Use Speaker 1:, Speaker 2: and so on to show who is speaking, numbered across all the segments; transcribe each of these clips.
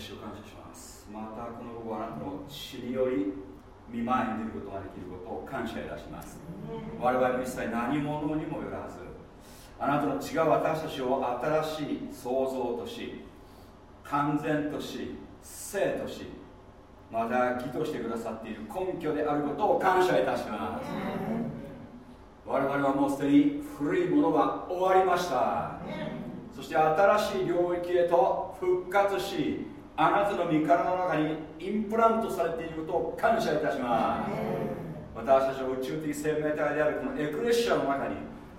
Speaker 1: 主を感謝します。またこの午後あなたの死により見舞いに出ることができることを感謝いたします。我々の一切何者にもよらずあなたの血が私たちを新しい創造とし完全とし生としまた義としてくださっている根拠であることを感謝いたします。我々はもうすでに古いものが終わりました。そして新しい領域へと復活しあなたの身体の中にインプラントされていることを感謝いたします。私たちの宇宙的生命体であるこのエクレシアの中に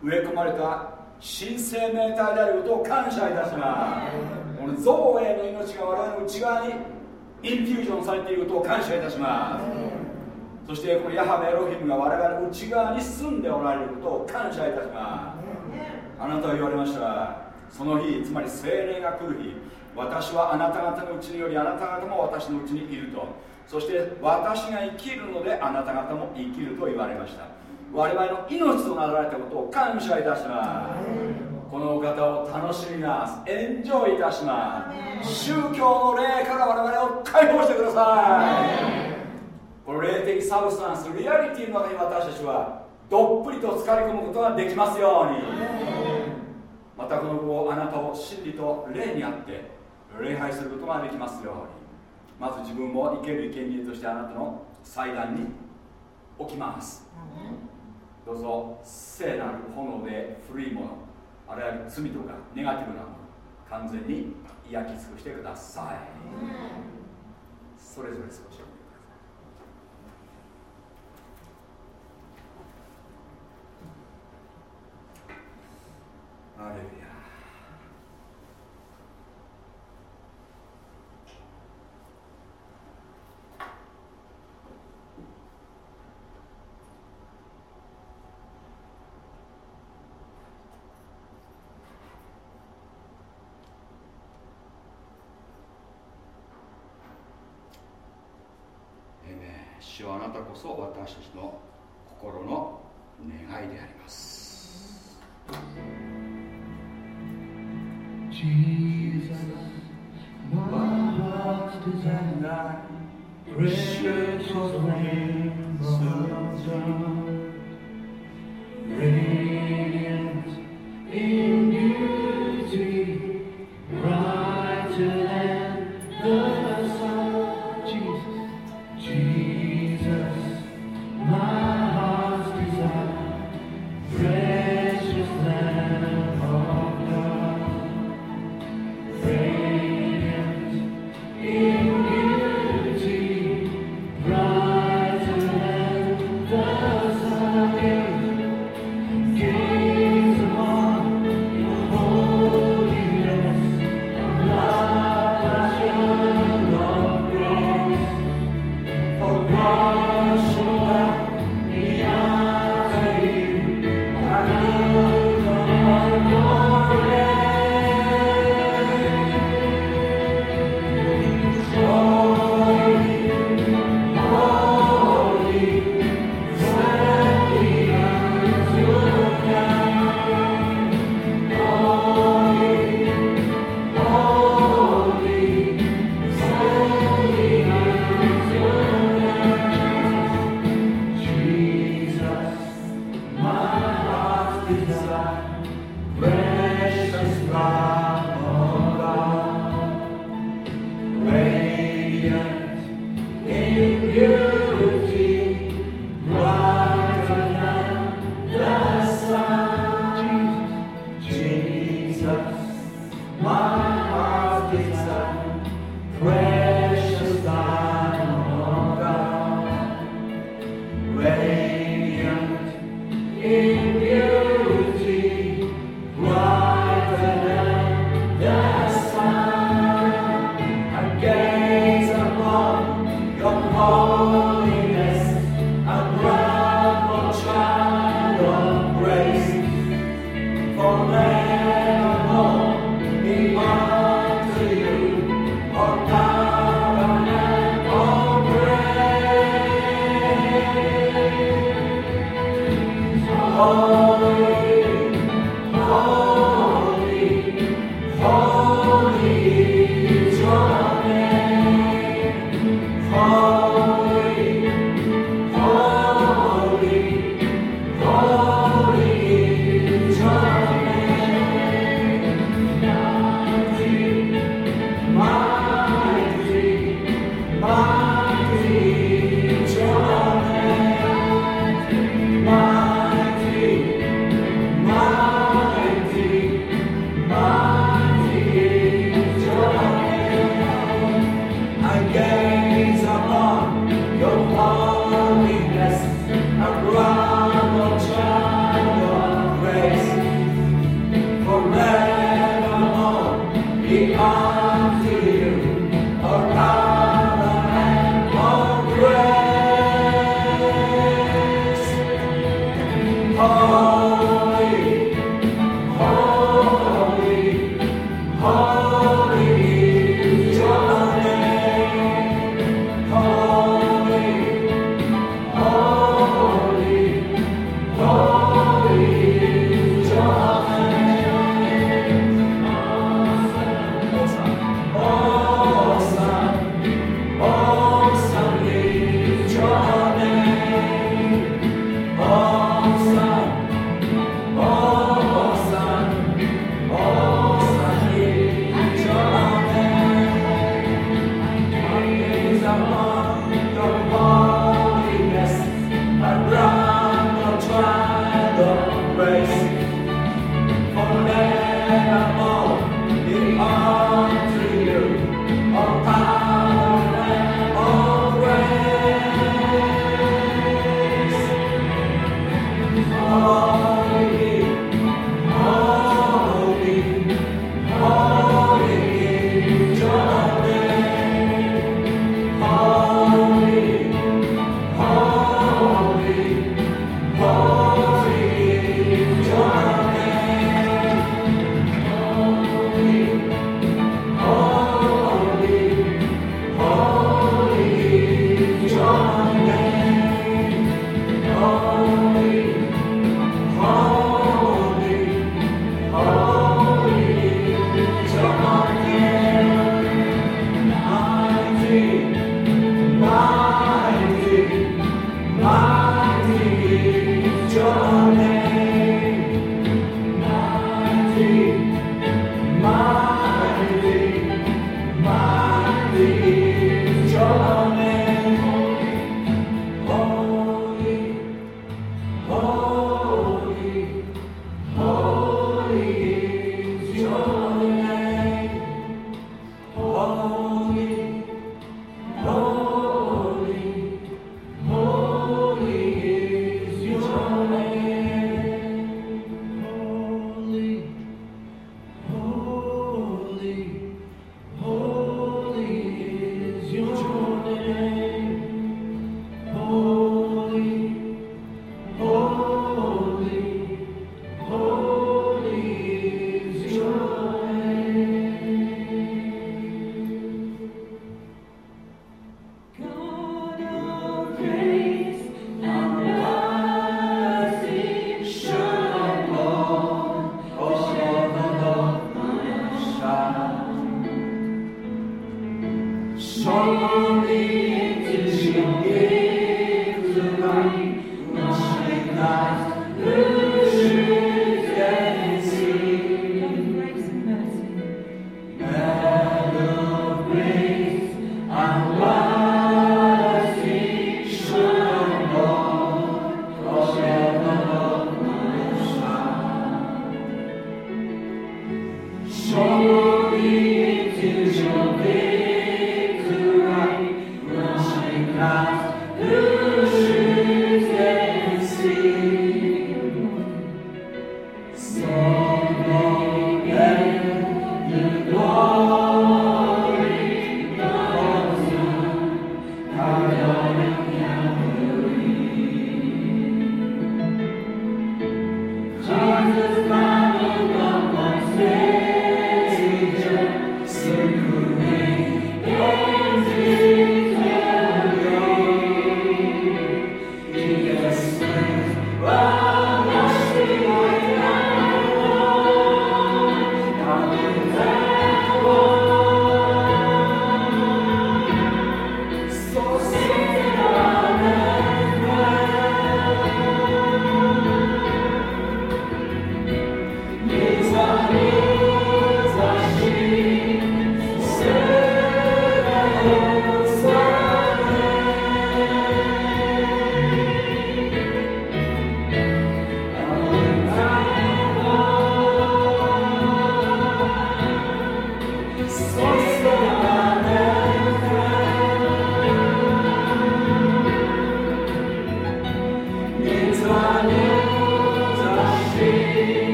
Speaker 1: 植え込まれた新生命体であることを感謝いたします。この造営の命が我々の内側にインフュージョンされていることを感謝いたします。そしてこのヤハベエロヒムが我々の内側に住んでおられることを感謝いたしますあなたは言われましたその日つまり精霊が来る日私はあなた方のうちにおりあなた方も私のうちにいると。そして私が生きるのであなた方も生きると言われました。我々の命となられたことを感謝いたします。このお方を楽しみます。エンジョイいたします。宗教の霊から我々を解放してください。この霊的 substance reality の中に私たちはどっぷりと浸かり込むことができますように。またこの後あなたを真理と霊にあって礼拝することができますようにまず自分も生ける生贄としてあなたの祭壇に置きます。どうぞ聖なる炎で古いものあるいは罪とかネガティブなもの完全に焼き尽くしてください。それぞれ少しアレルヤ主はあなたこそ私たちの心の願いであります。Jesus,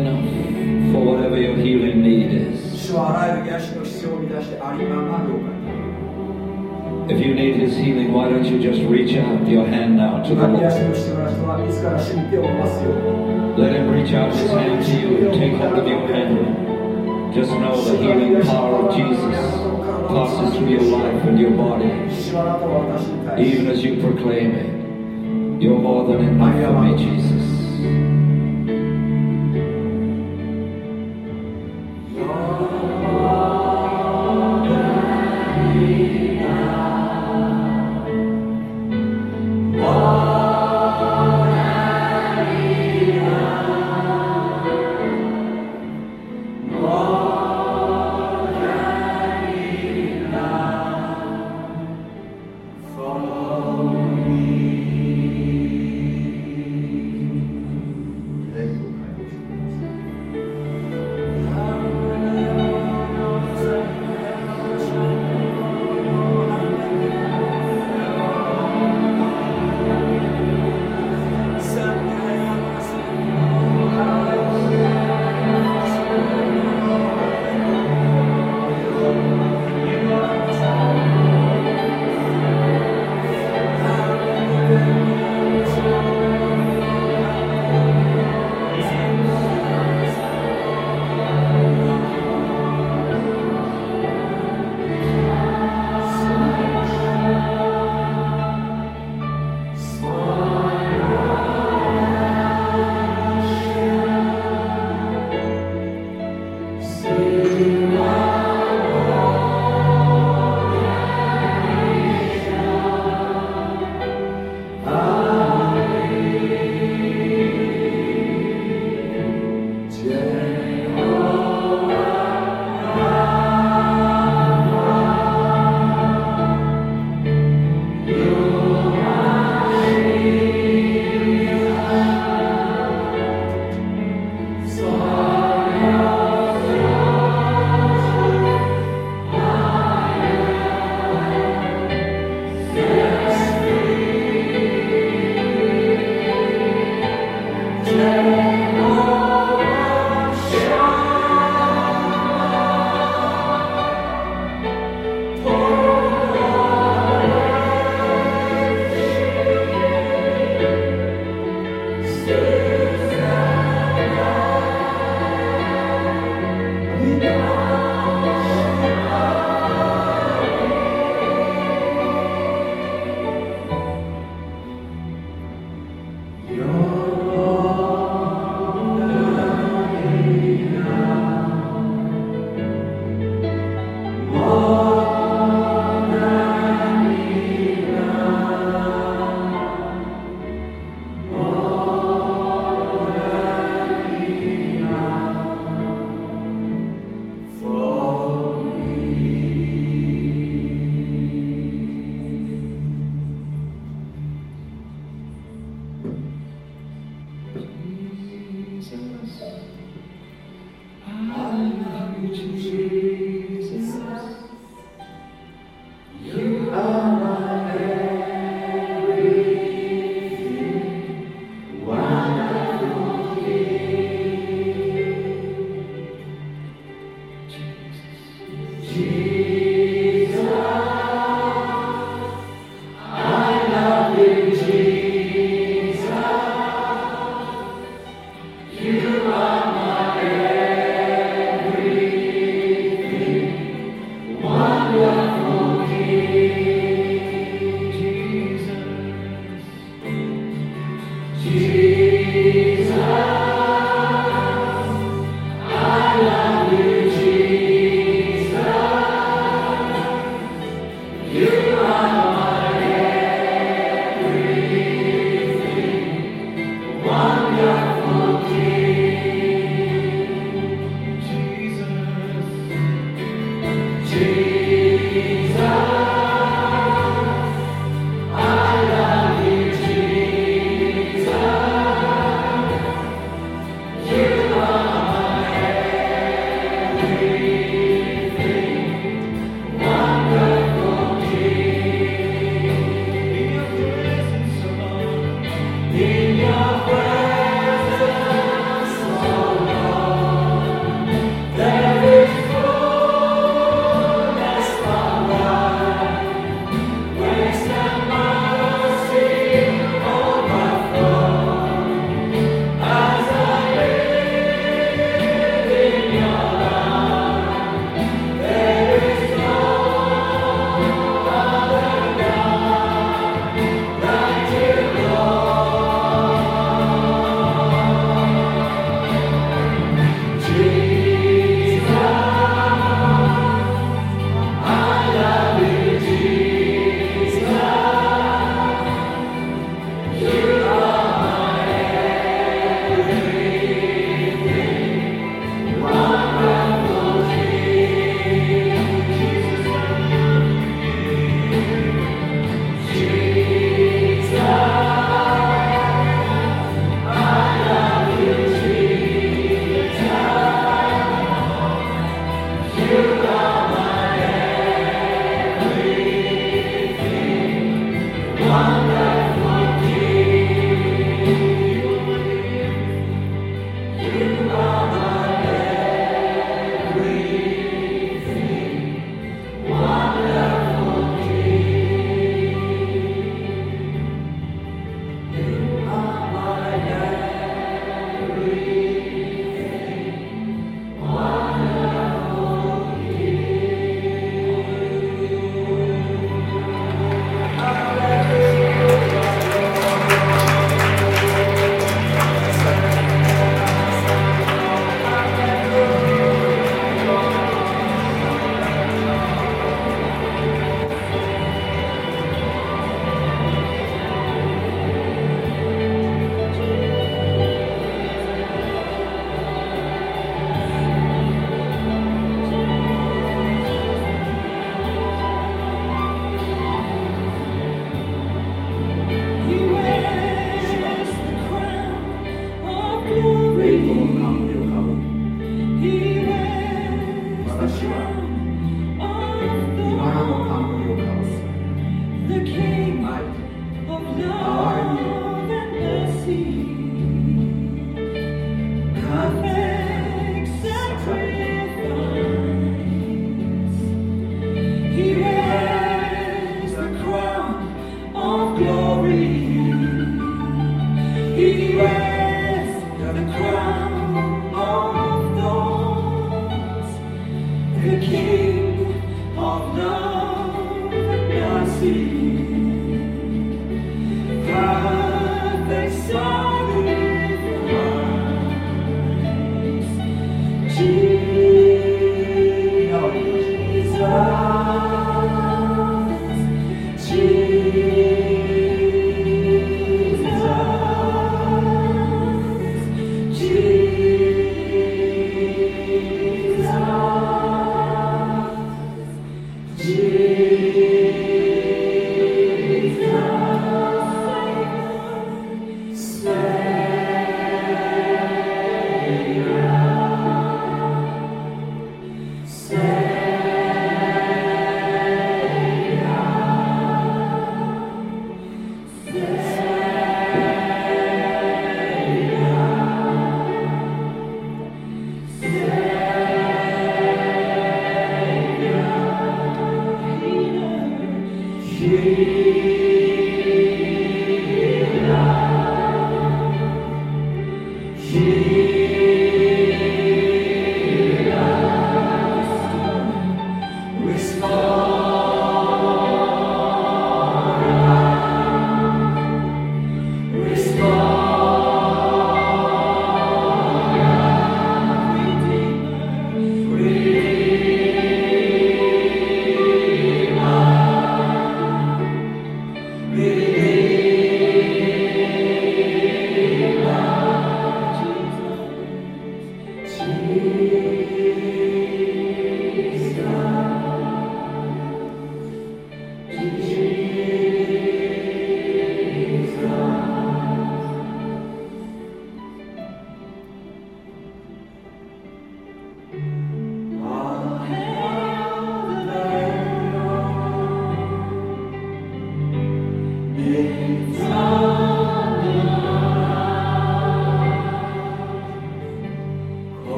Speaker 2: enough for whatever your healing need is. 主はあらゆる癒しの必要を満たしてありままるお方
Speaker 1: If you need His healing, why don't you just reach out your hand now to the
Speaker 2: 癒し
Speaker 1: Lord?
Speaker 2: の必要な人は自ら主に手を伸ばすように
Speaker 1: Let Him reach out His hand to you and take hold of your hand. Just know the healing power of Jesus passes through your life and your body.
Speaker 2: 主はあなたは私に対し
Speaker 1: Even as you proclaim it, you're more than enough for me, Jesus.「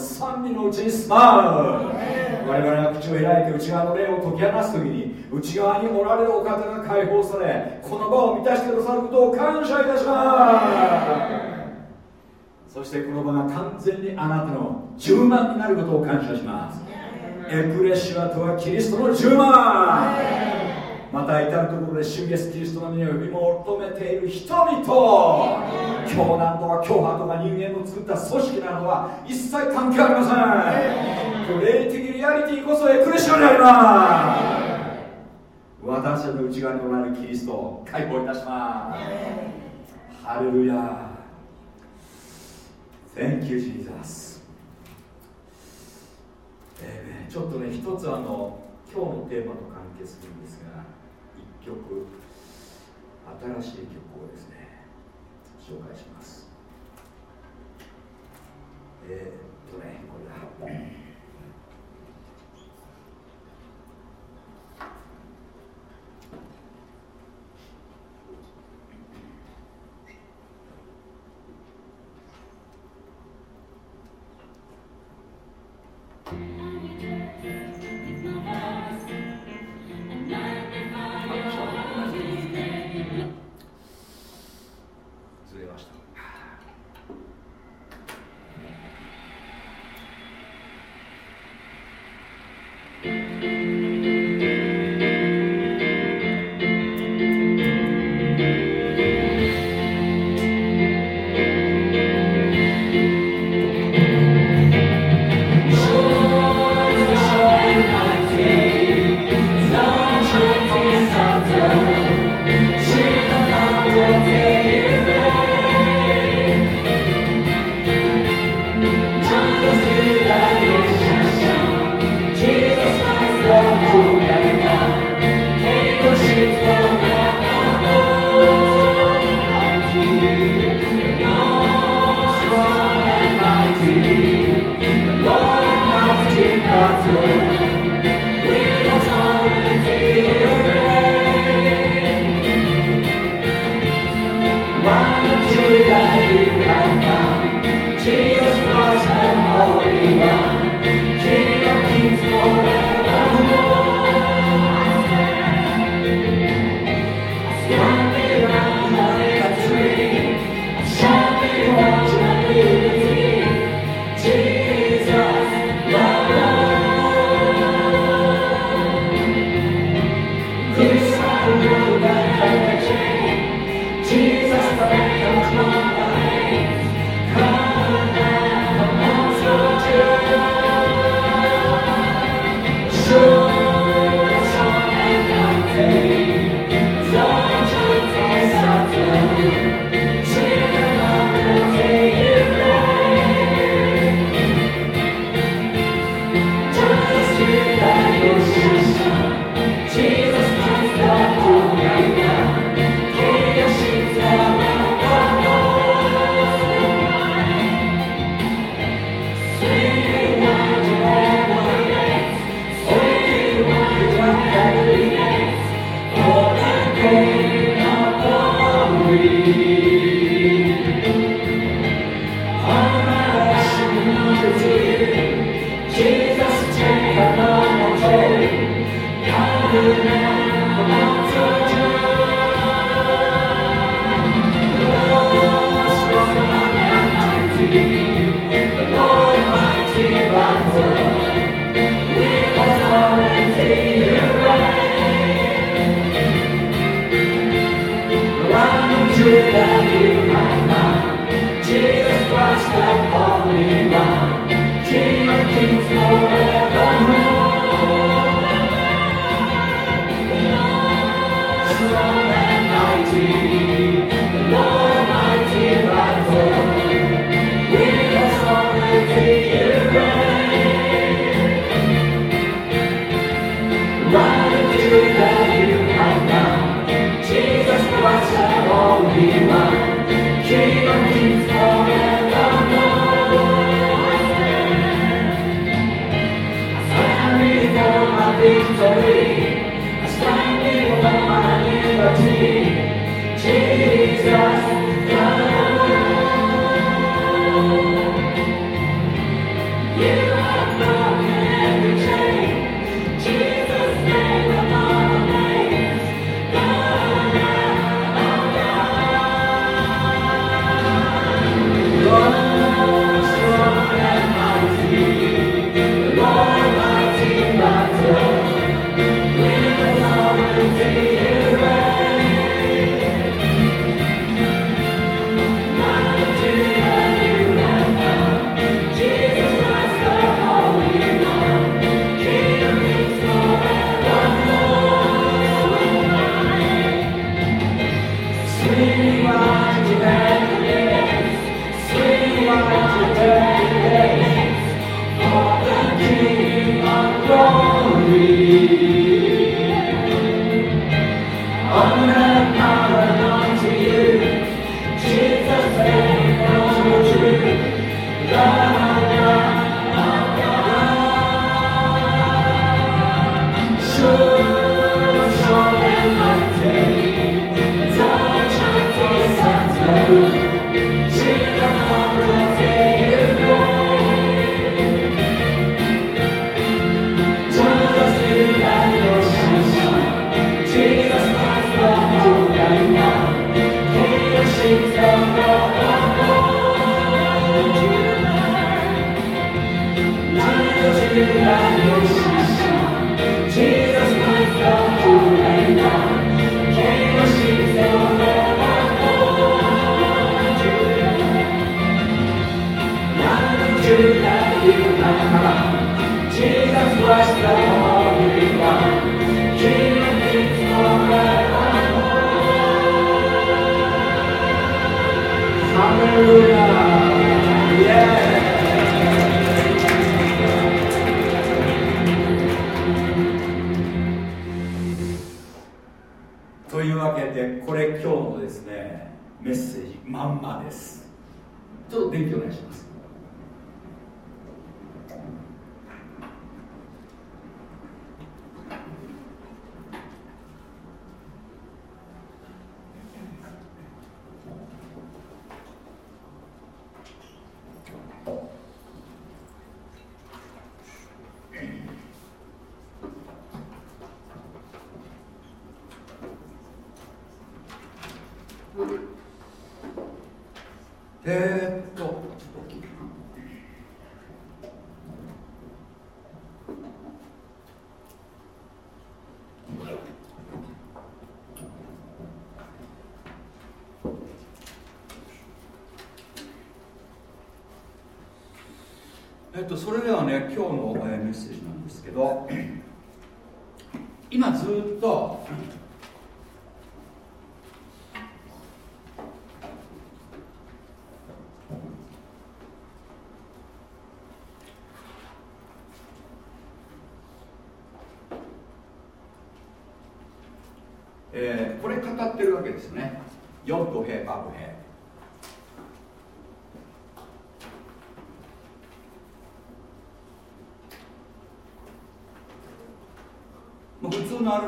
Speaker 1: 賛美のうちに住まう我々が口を開いて内側の霊を解き放す時に内側におられるお方が解放されこの場を満たしてくださることを感謝いたします。そしてこの場が完全にあなたの10万になることを感謝します。エクレシアとはキリストの10万。また至るところで主イエスキリストの身を呼び求めている人々。教団とか教派とか人間の作った組織などは一切関係ありません。霊的リアリティこそエクレッシアであります。私たちの内側におられるキリストを解放いたします。ハレルヤ。Thank you Jesus. えー、ちょっとね一つあの今日のテーマと関係する曲新しい曲をですね紹介します。えー、っとねこれだ。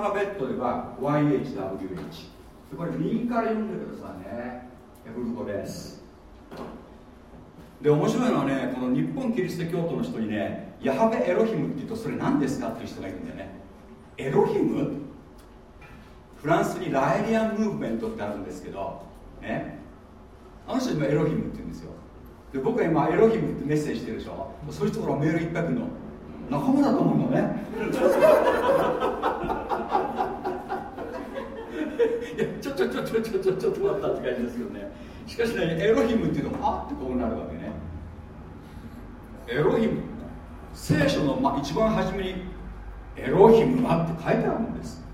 Speaker 1: ファベットでは YHWH これ右から読んでくださいね。ヘブル語ですで面白いのはねこの日本キリスト教徒の人にねヤハベエロヒムって言うとそれ何ですかっていう人がいるんだよね。エロヒム？フランスにライリアンムーブメントってあるんですけどね。あの人今エロヒムって言うんですよ。で僕は今エロヒムってメッセージしてるでしょ。そういう人からメールいっぱい来るの。仲間だと思うのね。いやちょちょちょちょちょちょちょっと待ったって感じですけどね。しかしねエロヒムっていうのはあってこうなるわけね。エロヒム。聖書の、ま、一番初めにエロヒムはって書いてあるんです。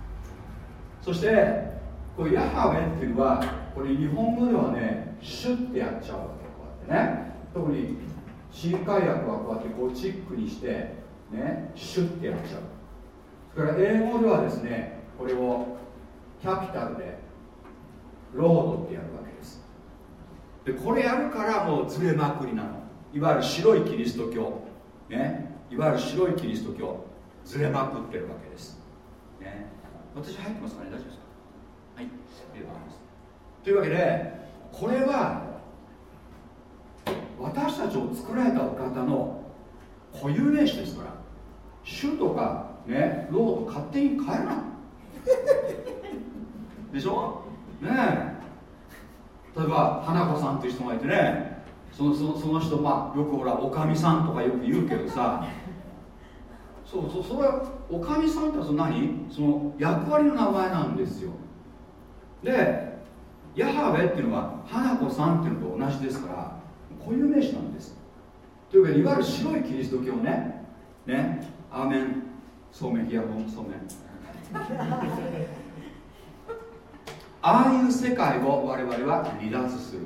Speaker 1: そしてこれヤハウェっていうのはこれ日本語ではねシュッてやっちゃうわけこうやってね。特に新海薬はこうやってこうチックにしてねシュッてやっちゃう。それから英語ではですねこれをキャピタルでロードってやるわけです。でこれやるからもうずれまくりなの。いわゆる白いキリスト教。ねいわゆる白いキリスト教。ずれまくってるわけです、ね、私入ってますかね？大丈夫ですか？はい。というわけでこれは私たちを作られたお方の固有名詞ですから。主とかねロード勝手に変えな。い でしょ？ねえ。例えば花子さんっていう人がいてねそのそのその人まあよくほらおかみさんとかよく言うけどさ。そうそうそれはおかみさんってその何？その役割の名前なんですよ。でヤハウェっていうのは花子さんっていうのと同じですから固有名詞なんです。というわけでいわゆる白いキリスト教ね。ねアーメンそうめん冷やもんそうめん。ああいう世界を我々は離脱する、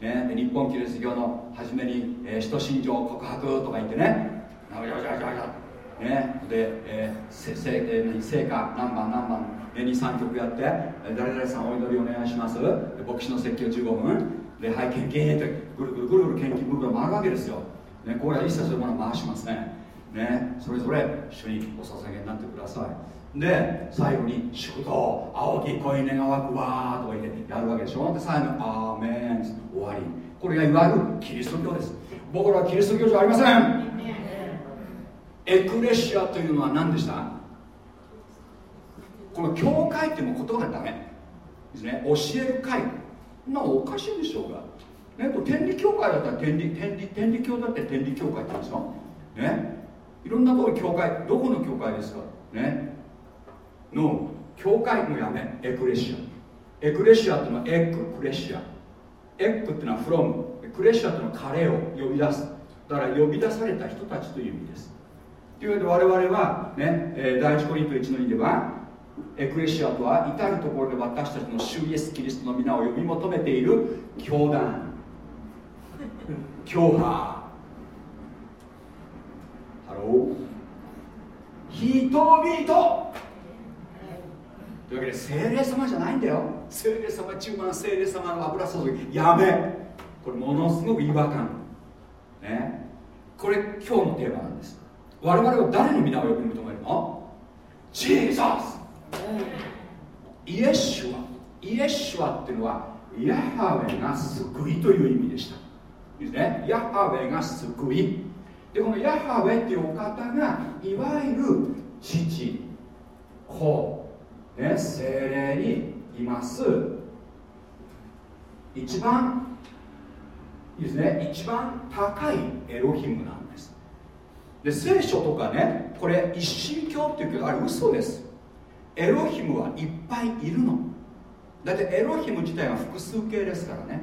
Speaker 1: ね、日本キリスト教の初めに、えー、使徒信条告白とか言ってね。ねで、えー、せせえー、聖歌何番何番、ね、23曲やって誰々さんお祈りお願いします。牧師の説教15分。で拝見経営ってぐるぐるぐるぐる献金袋回るわけですよ、ね、これは一切そういうものを回しますねね。それぞれ主にお捧げになってください。で最後に祝祷青き恋願わくわーとか言ってやるわけでしょ。で最後にアーメン終わり。これがいわゆるキリスト教です。僕らはキリスト教じゃありません。エクレシアというのは何でした？この教会っていう言葉がダメ。ですね。教える会なおかしいでしょうが。ね、天理教会だったら天理天理天理教だって天理教会って言うんですよ。ね。いろんなところ教会どこの教会ですか？ね。の教会もやめ。エクレシア。エクレシアっていうのはエッククレシア。エックっていうのはフロム。クレシアっていうのは彼を呼び出す。だから呼び出された人たちという意味です。というわけで我々はね、え、第一コリント1の2ではエクレシアとは至る所で私たちの主イエス・キリストの皆を呼び求めている教団。教派。ロー人々。というわけで精霊様じゃないんだよ。精霊様中盤精霊様の油注ぎ。やめ。これものすごく違和感。ね。これ今日のテーマなんです。我々は誰の皆を呼び求めるの？ジーザス。イエシュアイエシュアっていうのはヤハウェが救いという意味でした。ですね。ヤハウェが救い。でこのヤハウェっていうお方がいわゆる父子、ね、精霊にいます。一番いいですね。一番高いエロヒムなんです。で聖書とかねこれ一神教っていうけどあれ嘘です。エロヒムはいっぱいいるの。だってエロヒム自体は複数形ですからね。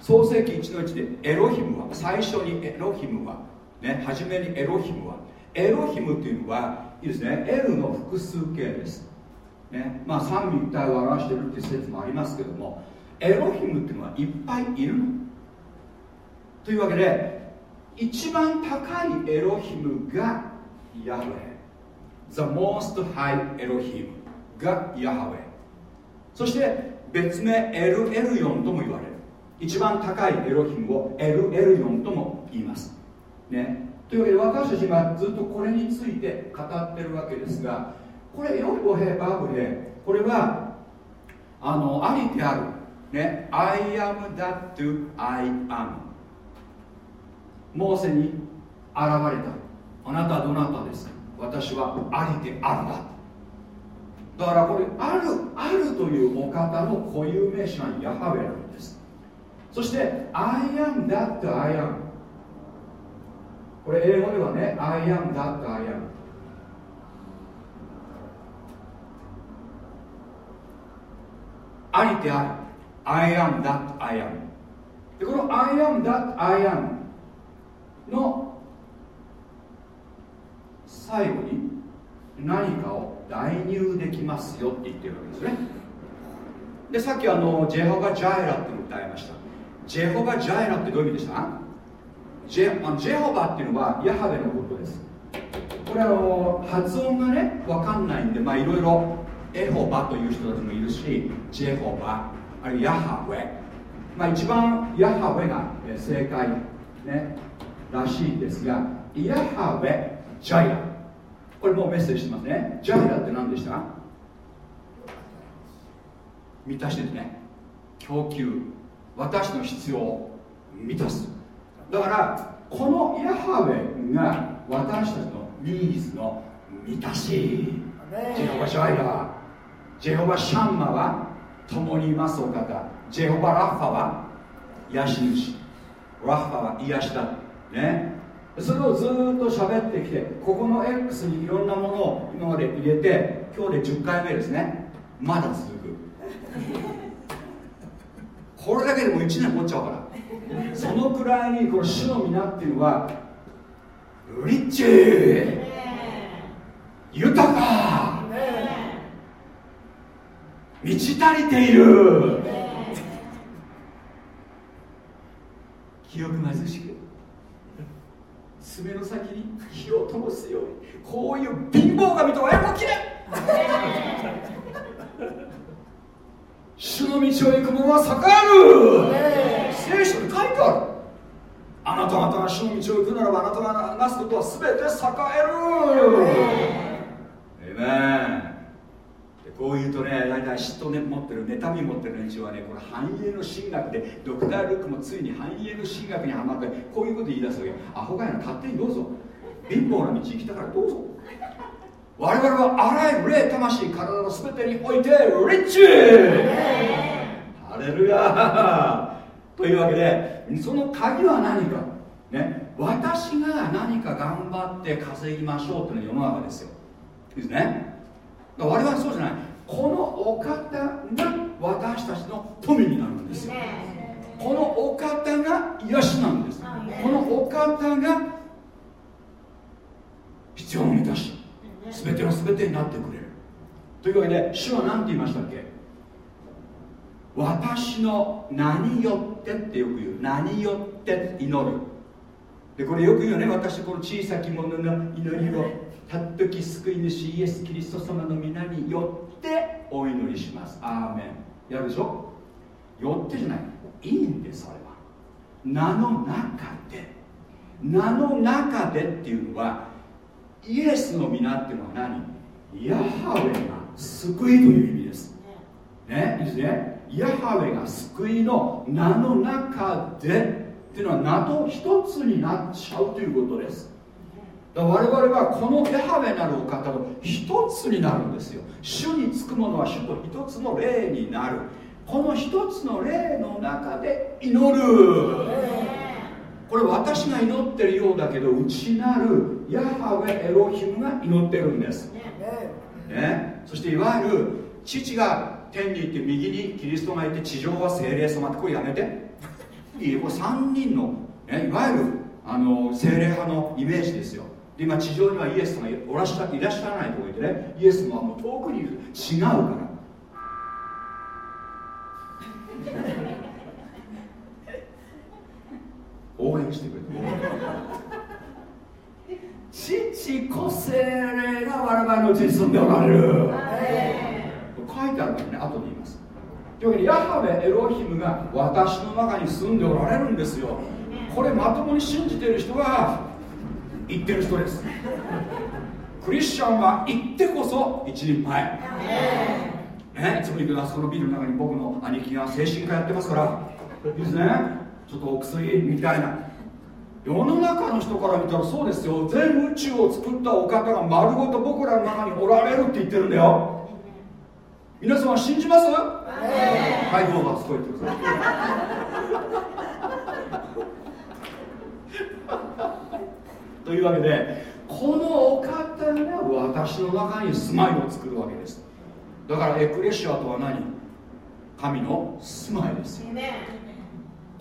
Speaker 1: 創世紀1の1でエロヒムは最初にエロヒムはね初めにエロヒムは。エロヒムっていうのはいいですね。L の複数形です。ねまあ三位一体を表してるっていう説もありますけどもエロヒムっていうのはいっぱいいるの。というわけで一番高いエロヒムがヤハウェ。The most high エロヒムがヤハウェ。そして別名エルエルヨンとも言われる。一番高いエロヒムをエルエルヨンとも言います。ね。というわけで私たちがずっとこれについて語ってるわけですがこれヨボヘバブヘこれはあのありであるね I am that I am モーセに現れた。あなたはどなたですか？私はありであるだ。だからこれあるあるというお方の固有名詞がヤハウェなんです。そして I am that I am これ英語ではね I am that I am ありである。I am that I am でこの I am that I am の最後に何かを代入できますよって言ってるわけですね。でさっきあのジェホバ・ジャイラって歌いました。ジェホバ・ジャイラってどういう意味でした？ジェあジェホバっていうのはヤハベのことです。これあの発音がね分かんないんでまあいろいろエホバという人たちもいるしジェホバあるいはヤハウェ。まあ、一番ヤハウェが正解、ね、らしいですがヤハウェジャイラ。これもうメッセージしてますね。ジャイラって何でした？満たしてですね。供給。私の必要を満たす。だからこのヤハウェが私たちのニーズの満たし。ジェホバ・ジャイラジェホバ・シャンマは共にいますお方。ジェホバ・ラッファは癒し主。ラッファは癒しだ。ね。それをずっと喋ってきてここの X にいろんなものを今まで入れて今日で10回目ですね。まだ続く。これだけでも1年持っちゃうからそのくらいにこの主の皆っていうのはリッチ豊か満ち足りている。記憶貧しく爪の先に火を灯すようにこういう貧乏神とはえもきれい主の道を行く者は栄える聖書に書いてある。あなた方が主の道を行くならばあなたがなすことは全て栄えるえめこう言うとね大体嫉妬ね持ってる妬み持ってる連中はねこれ繁栄の神学でドクター・ルックもついに繁栄の神学にはまってこういうこと言い出すわけ。アホがやの勝手にどうぞ。貧乏な道行きたからどうぞ我々はあらゆる霊魂体の全てにおいてリッチ。ハレルヤ。というわけでその鍵は何か。ね。私が何か頑張って稼ぎましょうっていうのは世の中ですよ。いいですね。我々はそうじゃない。このお方が私たちの富になるんですよ。このお方が癒しなんです。このお方が必要の満たし全ての全てになってくれる。というわけで主は何て言いましたっけ？私の名によってってよく言う。名によって祈る。でこれよく言うよね。私この小さき者の祈りをたっとき救い主イエス・キリスト様の皆によってお祈りします。アーメン。やるでしょ？よってじゃない。いいんですあれは。名の中で。名の中でっていうのはイエスの皆っていうのは何？ヤハウェが救いという意味です。ねいいですね。ヤハウェが救いの名の中でっていうのは名と一つになっちゃうということです。だ我々はこのヤハウェなるお方と一つになるんですよ。主につくものは主と一つの霊になる。この一つの霊の中で祈る。これ私が祈ってるようだけど内なるヤハウェエロヒムが祈ってるんです、ね、そしていわゆる父が天に行って右にキリストがいて地上は精霊様ってこれやめて。いいこれ3人の、ね、いわゆるあの精霊派のイメージですよ。で今地上にはイエス様がおらしいらっしゃらないとこいてねイエス様はもう遠くにいる。違うから応援してくれて。父子精霊が我々のうちに住んでおられる。書いてあるからね後で言います。というわけでヤハベエロヒムが私の中に住んでおられるんですよ。これまともに信じている人が言ってる人です。クリスチャンは言ってこそ一人前。ねいつも言うけどあそこのビルの中に僕の兄貴が精神科やってますから。いいですねちょっとお薬みたいな。世の中の人から見たらそうですよ。全宇宙を作ったお方が丸ごと僕らの中におられるって言ってるんだよ。皆様信じます？はい。どうぞあそこ行ってください。というわけでこのお方が私の中に住まいを作るわけです。だからエクレシアとは何？神の住まいですよ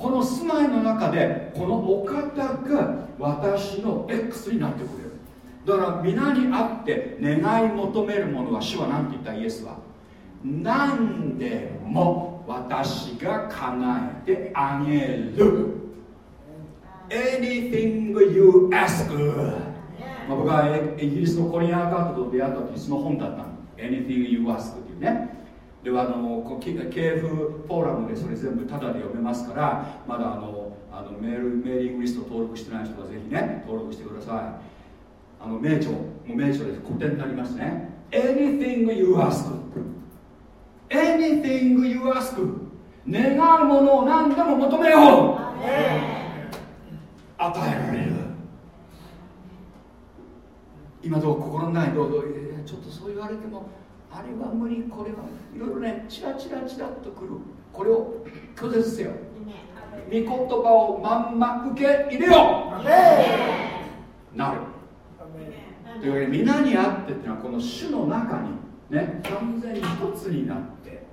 Speaker 1: この住まいの中でこのお方が私の X になってくれる。だから皆にあって願い求めるものは主は何て言ったイエスは。何でも私が叶えてあげる。Anything you ask まあ、僕はイギリスのコリアン・アカートと出会った時その本だったの。Anything you ask っていうねではあの系譜フォーラムでそれ全部タダで読めますからまだあのあのメールメーリングリスト登録してない人はぜひね登録してください。あの名著もう名著で古典になりますね。Anything you ask. Anything you ask. 願うものを何でも求めよう。与えられる。今どう？心の中にどう？ぞちょっとそう言われてもあれは無理これはいろいろねチラチラチラっとくる。これを拒絶せよ。御言葉をまんま受け入れよなる。というわけで皆にあってっていうのはこの種の中にね完全に一つになって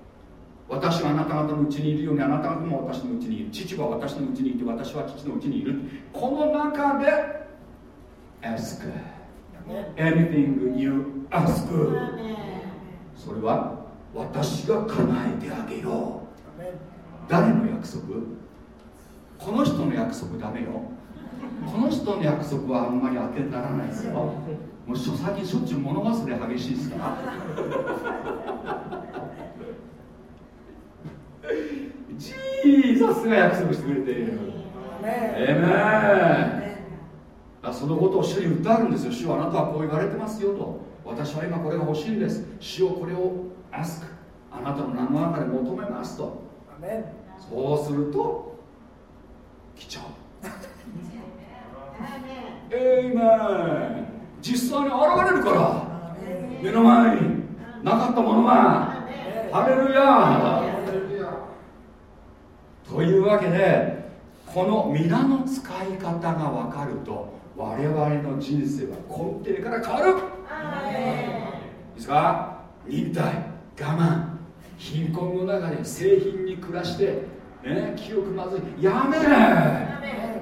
Speaker 1: 私はあなた方のうちにいるようにあなた方も私のうちにいる。父は私のうちにいて私は父のうちにいる。この中で ask anything you ask それは私が叶えてあげよう。誰の約束？この人の約束ダメよ。この人の約束はあんまり当てにならないですよもう最近しょっちゅう物忘れ激しいですから。ジーザスが約束してくれているえめあそのことを主に訴えるんですよ。主はあなたはこう言われてますよと私は今これが欲しいんです。主をこれを ask あなたの名の中で求めますと。そうすると来ちゃう。エイメン。実際に現れるから。目の前になかったものが。ハレルヤ。というわけでこの皆の使い方が分かると我々の人生は根底から変わるいいですか？忍耐我慢貧困の中で製品に暮らしてね記憶まずいやめ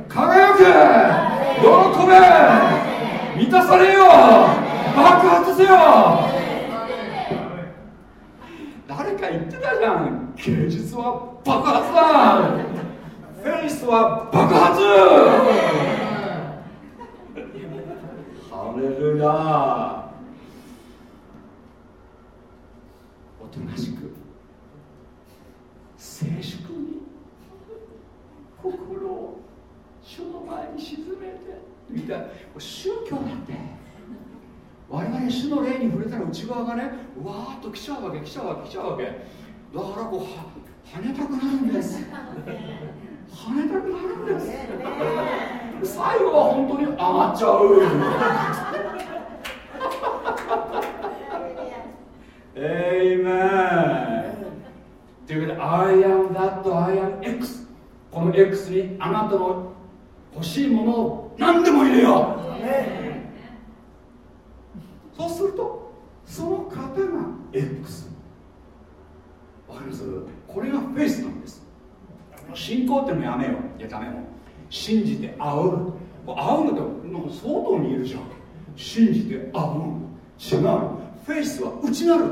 Speaker 1: 輝け！喜べ！満たされよ！爆発せよ！誰か言ってたじゃん！芸術は爆発だ！フェイスは爆発！ハレルヤおとなしく静粛に心を主の前に沈めてみたい宗教だって。我々主の霊に触れたら内側がねわーっと来ちゃうわけ来ちゃうわけ来ちゃうわけ。だからこうは跳ねたくなるんです。跳ねたくなるんです。最後は本当に上がっちゃう。エイメンというわけで I am that I am X この X にあなたの欲しいものを何でも入れよう。そうするとその方が X わかります？これがフェイスなんです信仰ってのやめよう。いやダメも信じて会う会うのって相当にいるじゃん。信じて会う違う。フェイスは内なる。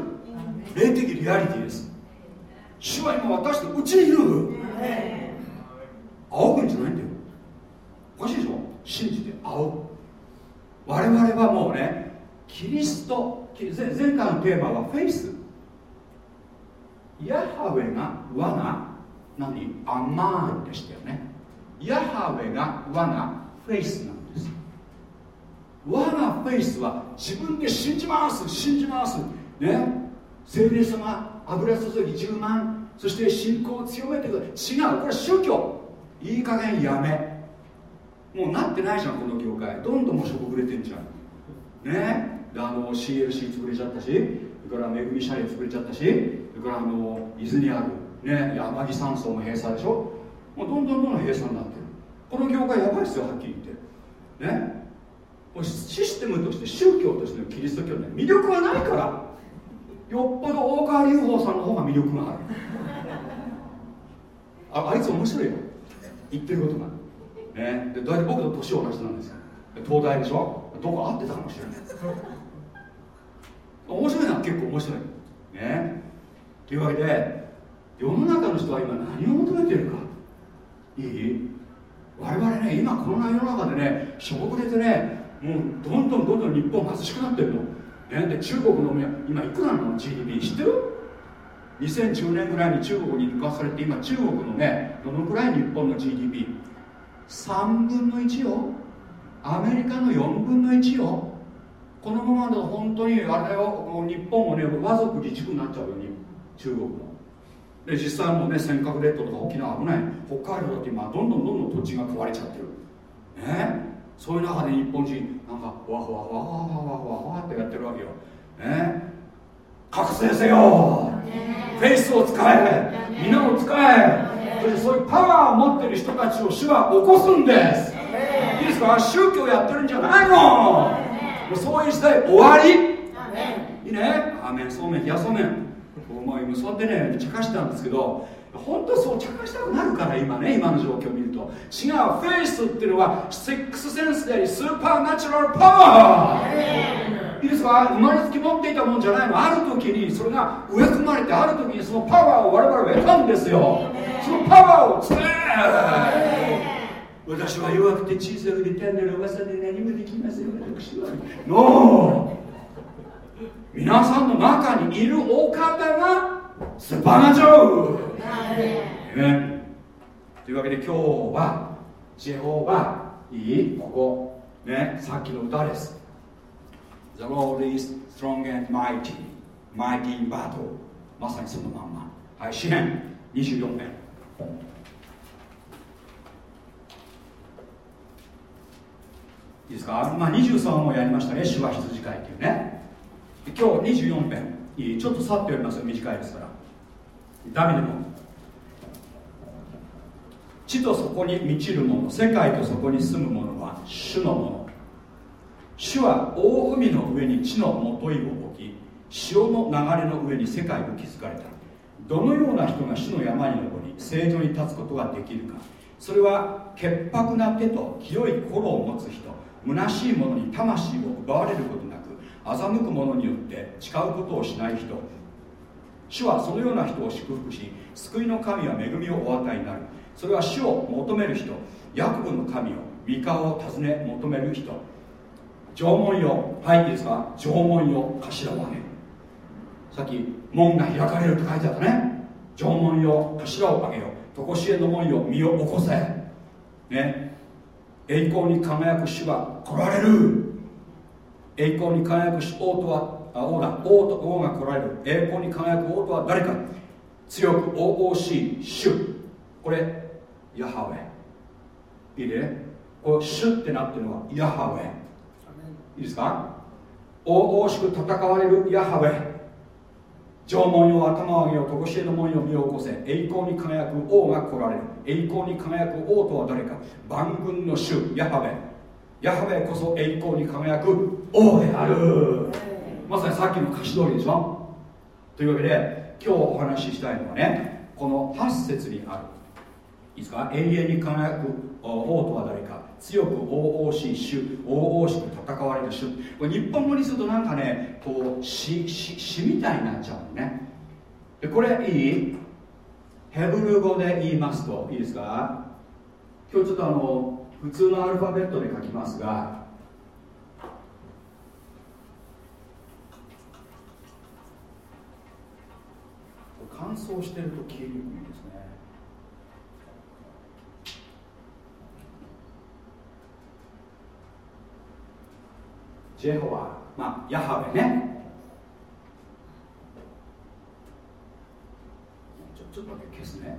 Speaker 1: 霊的リアリティです。主は今私のうちにいる。仰ぐんじゃないんだよ。おかしいでしょ。信じて仰ぐ我々はもうねキリスト前回のテーマはフェイス。ヤハウェが我が何？アマーンでしたよね。ヤハウェが我がフェイスなんです。我がフェイスは自分で信じます信じます。ね？聖霊様油注ぎ10万そして信仰を強めてくる。違うこれ宗教。いい加減やめ。もうなってないじゃんこの業界どんどんもしょぼくれてんじゃん。ね？あの CLC 潰れちゃったしそれからめぐみシャレ潰れちゃったしそれからあの伊豆にあるね山木山荘も閉鎖でしょ？もうどんどんどんどん閉鎖になってる。この業界やばいっすよはっきり言って。ね？もうシステムとして宗教としてのキリスト教ね魅力がないから。よっぽど大川隆法さんの方が魅力がある。ああいつ面白いよ。言ってることが。ね？で大体僕と年同じなんですよ。東大でしょ？どこ合ってたかもしれない。面白いな結構面白い。ね？というわけで世の中の人は今何を求めてるか。いい？我々ね今この世の中でねしょぼくれてねもうどんどんどんどん日本貧しくなってるの、ね、で中国の今いくらの？GDP 知ってる？2010年ぐらいに中国に抜かされて今中国のねどのくらい日本の GDP3 分の1よ。アメリカの4分の1よ。このままだと本当にあれだよ。日本もね和族自治区になっちゃうよ中国ので実際もね尖閣列島とか沖縄危ない。北海道だって今どんどんどんどん土地が食われちゃってる。ね？そういう中で日本人なんかわわわわわわわわってやってるわけよ。ね？覚醒せよ！フェイスを使え！皆を使え！そしてそういうパワーを持ってる人たちを主は起こすんです。いいですか？宗教やってるんじゃないの！そういう時代終わり。いいね？アーメンそうめん冷やそうめんもうそうやってね茶化したんですけど本当そう茶化したくなるから今ね今の状況を見ると。違うフェイスっていうのはセックスセンスでありスーパーナチュラルパワーいいですか？生まれつき持っていたもんじゃないのある時にそれが植え込まれてある時にそのパワーを我々は得たんですよ。そのパワーを使え。私は弱くて小さくて単なる噂で何もできません。私は。ノー皆さんの中にいるお方がスーパーナチュラルというわけで今日はジェホバいいここねさっきの歌です。The Lord is strong and mighty mighty in battle. まさにそのまんま。はい詩篇24編。いいですか、まあ、23もやりましたね。主は羊飼いっていうね今日24編。ちょっとさっと読みますよ。短いですから。ダビデも。地とそこに満ちるもの。世界とそこに住むものは主のもの。主は大海の上に地のもといを置き潮の流れの上に世界を築かれた。どのような人が主の山に登り正常に立つことができるか。それは潔白な手と清い心を持つ人。虚しい者に魂を奪われることな欺く者によって誓うことをしない人。主はそのような人を祝福し救いの神は恵みをお与えになる。それは主を求める人ヤコブの神を三河を尋ね求める人。縄文よはいいいですか？縄文よ頭を上げ。さっき門が開かれると書いてあったね。縄文よ頭を上げよ。常しえの門よ身を起こせ。ね。栄光に輝く主は来られる。栄光に輝く王とは王だ。王と王が来られる。栄光に輝く王とは誰か。強く王々しい主。これヤハウェ。いいね。これ主ってなってるのはヤハウェ。いいですか？王々しく戦われるヤハウェ。縄文よ頭を上げよとこしえの門よ身を起こせ。栄光に輝く王が来られる。栄光に輝く王とは誰か。万軍の主ヤハウェヤハウェこそ栄光に輝く王である。まさにさっきの歌詞通りでしょ？というわけで今日お話ししたいのはねこの8節にある。いいですか？永遠に輝く王とは誰か。強く王々しい主王々しく戦われる主。これ日本語にするとなんかねこう詩詩みたいになっちゃうのね。でこれいい？ヘブル語で言いますといいですか？今日ちょっとあの普通のアルファベットで書きますが乾燥してると消えにくいですね。ジェホワまあヤハウェね。ちょっとだけ消すね。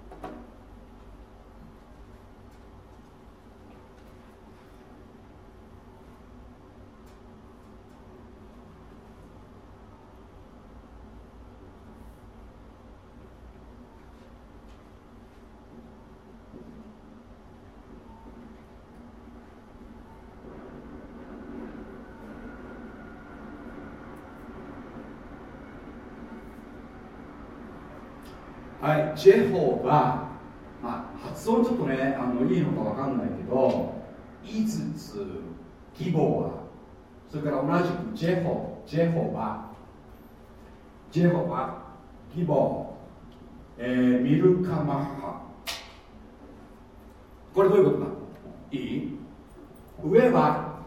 Speaker 1: はいジェホは、まあ、発音ちょっとねあのいいのかわかんないけどイズツギボはそれから同じくジェホジェホはジェホはギボえー、ミルカマッハ。これどういうことかいい？上は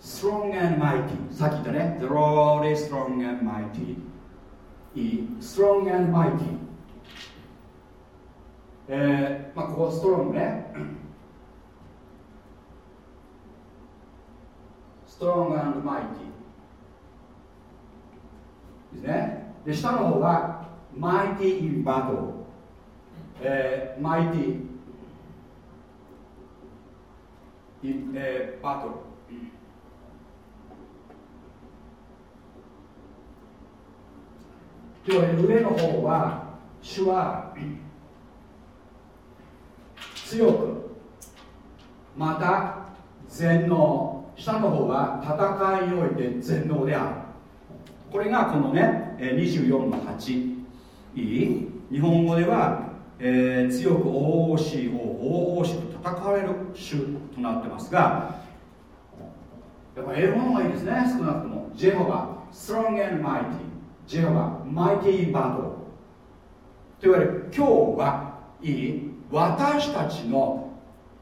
Speaker 1: strong and mighty さっき言ったね。The Lord is strong and mighty いい？strong and mighty えー、まあ、ここ strong ね。 strong mighty。ですね。で下の方が mighty in battle、えー、 mighty。in、えー、 battle。で上の方は手話。強くまた全能下の方は戦いにおいて全能である。これがこのね24の8いい日本語では、えー、強く大々しい王大々しく戦われる主となってますがやっぱ英語の方がいいですね少なくとも。ジェホバ strong and mighty ジェホバ mighty battle といわけで今日はいい。私たちの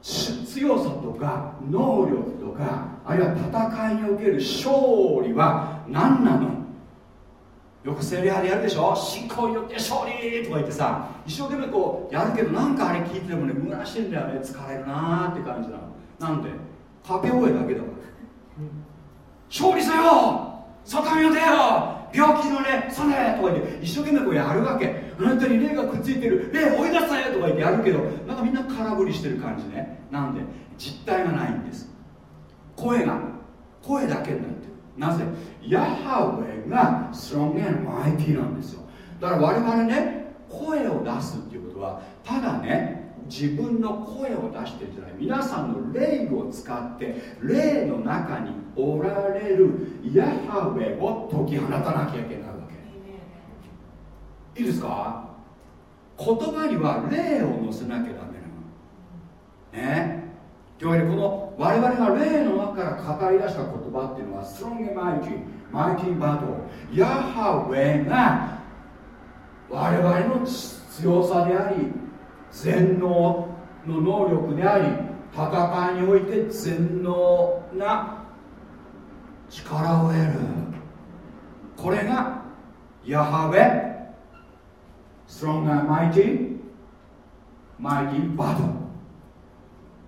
Speaker 1: 強さとか能力とかあるいは戦いにおける勝利は何なの？よくセリアでやるでしょ信仰によって勝利とか言ってさ一生懸命こうやるけどなんかあれ聞いててもね虚しいんだよね。疲れるなーって感じなの。なんで？掛け声だけだから勝利せよ！外見を出よ！病気のねそれとか言って一生懸命こうやるわけ。あなたに霊がくっついてる。霊追い出せとか言ってやるけどなんかみんな空振りしてる感じね。なんで実体がないんです。声が声だけになってる。なぜ？ヤハウェがストロング and マイティなんですよ。だから我々ね声を出すっていうことはただね自分の声を出してるじゃない皆さんの霊を使って霊の中におられるヤハウェを解き放たなきゃいけないわけ。いいですか？言葉には霊を乗せなきゃダメなの。ね？というわけでこの我々が霊の中から語り出した言葉っていうのはストロングマイティマイティーバトル。ヤハウェが我々の強さであり全能の能力であり戦いにおいて全能な力を得る。これがヤハウェ。ストロングマイティマイティバト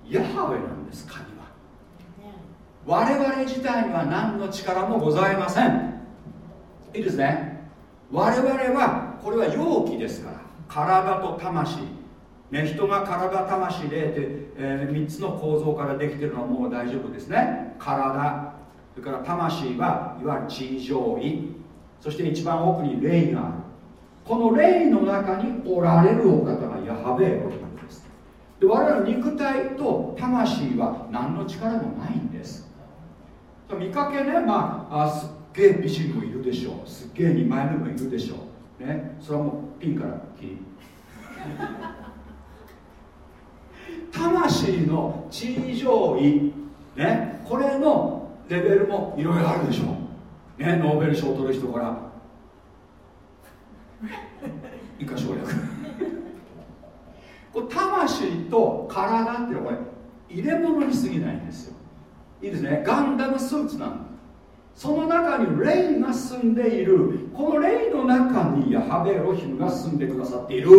Speaker 1: ヤハウェなんです神は。我々自体には何の力もございません。いいですね。我々はこれは容器ですから。体と魂。ね、人が体魂霊って、えー、3つの構造からできてるのはもう大丈夫ですね。体それから魂はいわゆる地上位。そして一番奥に霊がある。この霊の中におられるお方がヤハベエロヒムです。で我々の肉体と魂は何の力もないんです。見かけねまああすっげえ美人もいるでしょう。すっげえ二枚目もいるでしょう。ねそれはもうピンから切り魂の地上位、ね、これのレベルもいろいろあるでしょ。う、ね、ノーベル賞を取る人から。以下省略。これ魂と体っていうのはこれ入れ物に過ぎないんですよ。いいですね。ガンダムスーツなんその中に霊が住んでいる。この霊の中にヤハベロヒムが住んでくださっている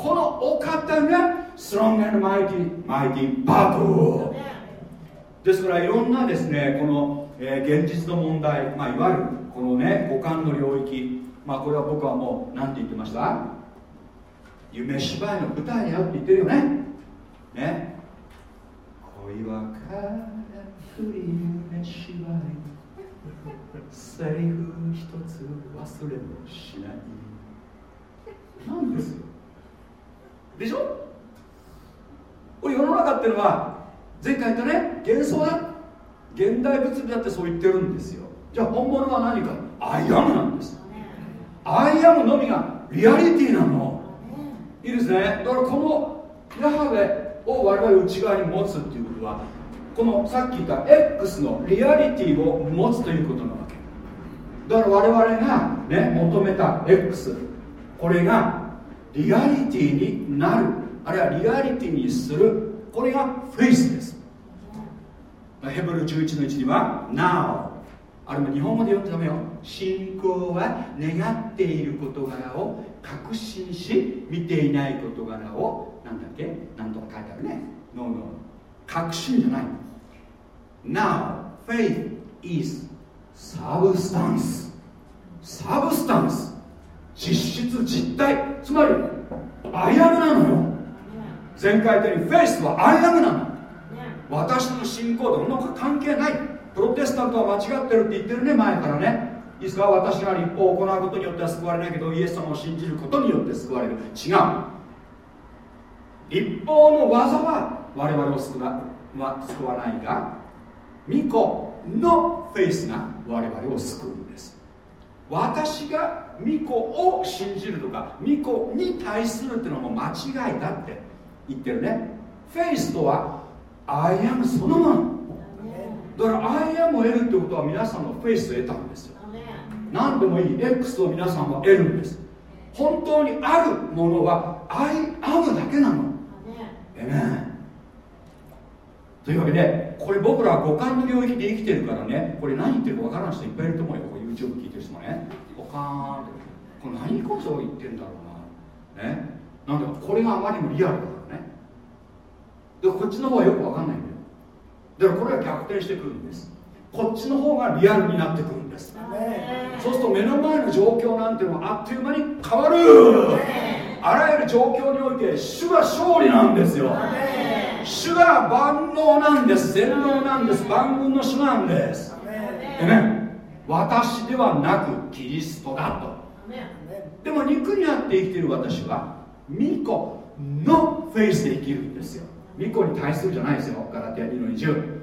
Speaker 1: このお方がストロングマイティマイティバトル。ですからいろんなですねこの、えー、現実の問題、まあ、いわゆるこのね五感の領域。まあこれは僕はもう何て言ってました？夢芝居の舞台にあるって言ってるよね。ね。恋はからくり夢芝居。セリフ一つ忘れもしない。なんですよ。でしょ？これ世の中っていうのは前回言ったね幻想だ。現代物理だってそう言ってるんですよ。じゃあ本物は何か？I AM なんです。 I AM のみがリアリティなの。いいですね。だからこのヤハウェを我々内側に持つっていうことはこのさっき言った X のリアリティを持つということなわけ。だから我々がね求めた X これがリアリティになる。あるいはリアリティにする。これがフェイスです。ヘブル11の1には Now あれも日本語で読んでだめよ。信仰は願っている事柄を確信し見ていない事柄をなんだっけ？なんとか書いてあるね。No no 確信じゃない。Now faith is substance substance 実質実体つまり I AM なのよ。前回言ったようにフェイスはアイアムなの。私の信仰とは関係ない。プロテスタントは間違ってるって言ってるね前からね。いいですか私が律法を行うことによっては救われないけどイエス様を信じることによって救われる。違う。律法の業は我々を救わ救わないが巫女のフェイスが我々を救うんです。私が御子を信じるとか御子に対するっていうのも間違いだって言ってるね。フェイスとはアイアムそのもの。だから I am を得るってことは皆さんのフェイスを得たんですよ。何でもいい。X を皆さんは得るんです。本当にあるものは I am だけなの。えめというわけでこれ僕らは五感の領域で生きてるからねこれ何言ってるか分からない人いっぱいいると思うよ。YouTube 聞いてる人もねこれ何こいつ言ってんだろうな。ね。なんだかこれがあまりにもリアルだからね。でこっちの方はよく分かんないんだよ。だからこれは逆転してくるんです。こっちの方がリアルになってくるんです。そうすると目の前の状況なんていうのはあっという間に変わる。あらゆる状況において主が勝利なんですよ。主が万能なんです。全能なんです。万軍の主なんです。えね私ではなくキリストだと。でも肉にあって生きている私は御子の faith で生きるんですよ。御子に対するじゃないですよ。ガラテヤ2の20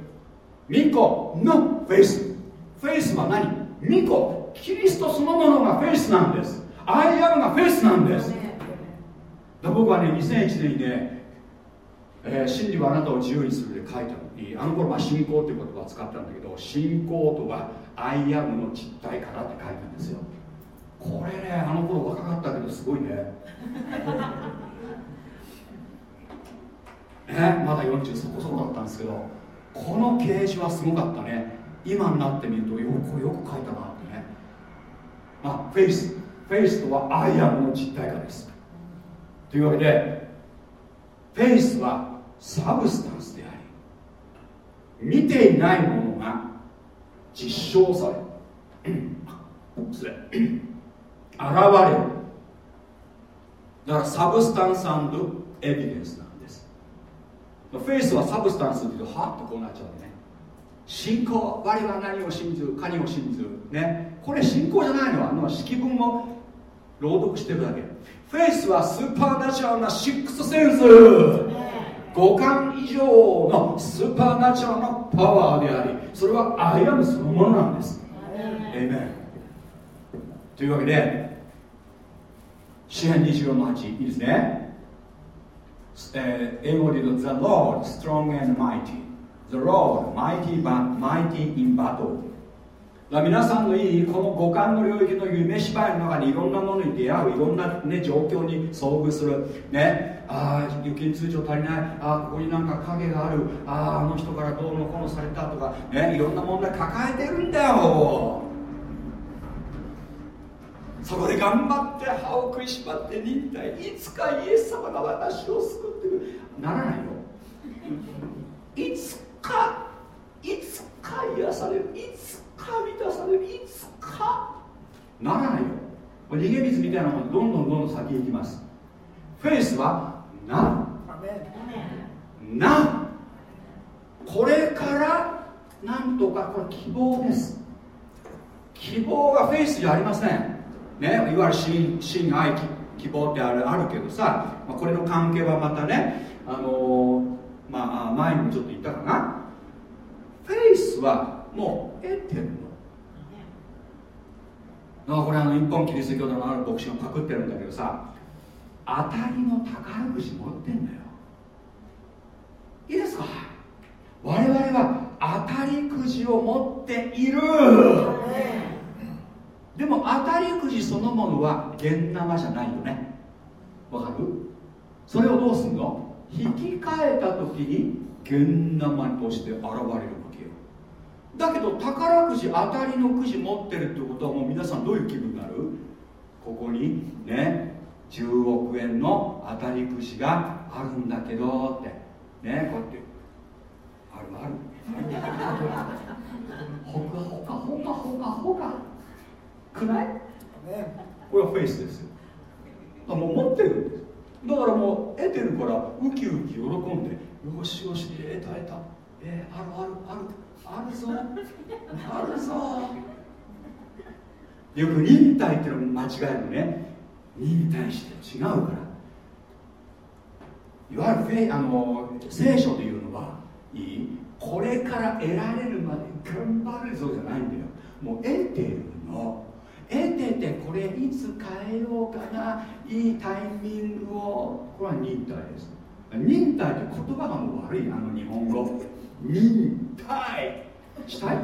Speaker 1: 御子の faith。フェイスは何？巫女。キリストそのものがフェイスなんです。アイアムがフェイスなんです。僕はね2001年にね、えー、真理はあなたを自由にするで書いたの。にあの頃まあ信仰っていう言葉を使ったんだけど信仰とは I am の実体化って書いたんですよ。これねあの頃若かったけどすごいね。ねまだ40そこそこだったんですけどこの啓示はすごかったね。今になってみるとよくよく書いたなってね。まあフェイスフェイスとはアイアムの実体化です。というわけで faith は substance であり見ていないものが実証され現れる。だから substance, evidence なんです。 faith は substance って言うとはっとこうなっちゃうね。信仰我は何を信ずる何を信ずる。ね。これ信仰じゃないのあの式文を朗読してるだけ。 faith は supernatural な sixth sense。五感以上の supernatural なパワーでありそれはアイアムそのものなんです。エイメンというわけで詩篇24の8いいですね、えー、英語で言うと The Lord strong and mighty. The Lord mighty, but mighty in battle. だ皆さんのいいこの五感の領域の夢芝居の中にいろんなものに出会ういろんな、ね、状況に遭遇する。ねああ雪通帳足りない。ああここになんか影がある。あああの人からどうのこうのされたとか。ねいろんな問題抱えてるんだよ。そこで頑張って歯を食いしばって忍耐。いつかイエス様が私を救ってくる。ならないよ。いつかいつか癒される。いつか満たされる。いつか。ならないよ。逃げ水みたいなものどんどんどんどん先へ行きます。フェイスはな。な。これからなんとかこれ希望です。希望がフェイスじゃありません。ね。いわゆる真真愛希望ってあるあるけどさ、まあ、これの関係はまたねあのー、まあ前にもちょっと言ったかな。フェイスはもう得てるの。だからこれあの日本キリスト教のある牧師がパクってるんだけどさ当たりの宝くじ持ってんだよ。いいですか？我々は当たりくじを持っている。でも当たりくじそのものは現生じゃないよね。わかる？それをどうすんの？引き換えた時に現生として現れるわけよ。だけど宝くじ当たりのくじ持ってるってことはもう皆さんどういう気分になる？ここにね10億円の当たりくじがあるんだけどって。ねこうやって。あるある。ほかほかほかほかほか。くない？これはフェイスですよ。もう持ってるんです。だからもう得てるからウキウキ喜んでよしよし得た得た。えー、あるあるある。あるぞ。あるぞ。よく忍耐っていうの間違えるね忍耐して違うから。いわゆるフェあの聖書というのはいい。これから得られるまで頑張る。ぞじゃないんだよ。もう得てるの。得ててこれいつ変えようかな。いいタイミングを。これは忍耐です。忍耐って言葉がもう悪い。あの日本語。忍耐。したい？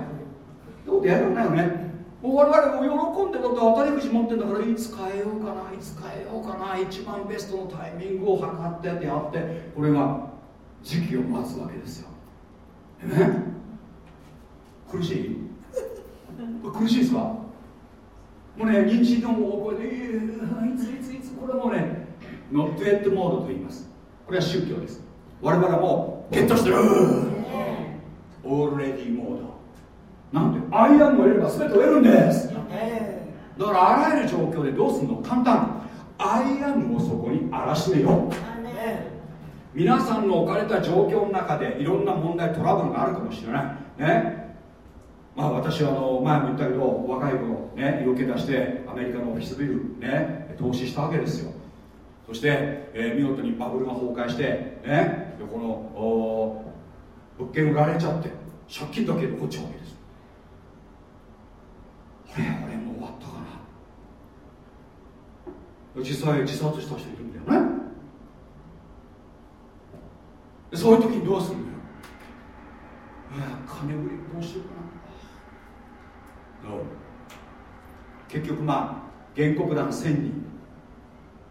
Speaker 1: どうでやるないよね。もう我々も喜んでだって当たりくじ持ってんだからいつ変えようかないつ変えようかな一番ベストのタイミングを測ってってやってこれが時期を待つわけですよ。ね苦しい苦しいですかもうね認知度も覚えていついついつこれもねノットエットモードと言います。これは宗教です。我々もゲットしてる。オールレディモードなんでアイアンを得れば全てを得るんです。だからあらゆる状況でどうするの？簡単。アイアンをそこに荒らしめよう。皆さんの置かれた状況の中でいろんな問題トラブルがあるかもしれない。ね。まあ私はあの前も言ったけど若い頃ね色気出してアメリカのオフィスビルね投資したわけですよ。そして、えー、見事にバブルが崩壊してねこの物件売られちゃって借金だけ残っちゃうわけですあれ俺もう終わったかな実際自殺した人いるんだよねそういう時にどうするんだよ金売りどうしようかな。結局まあ原告団1000人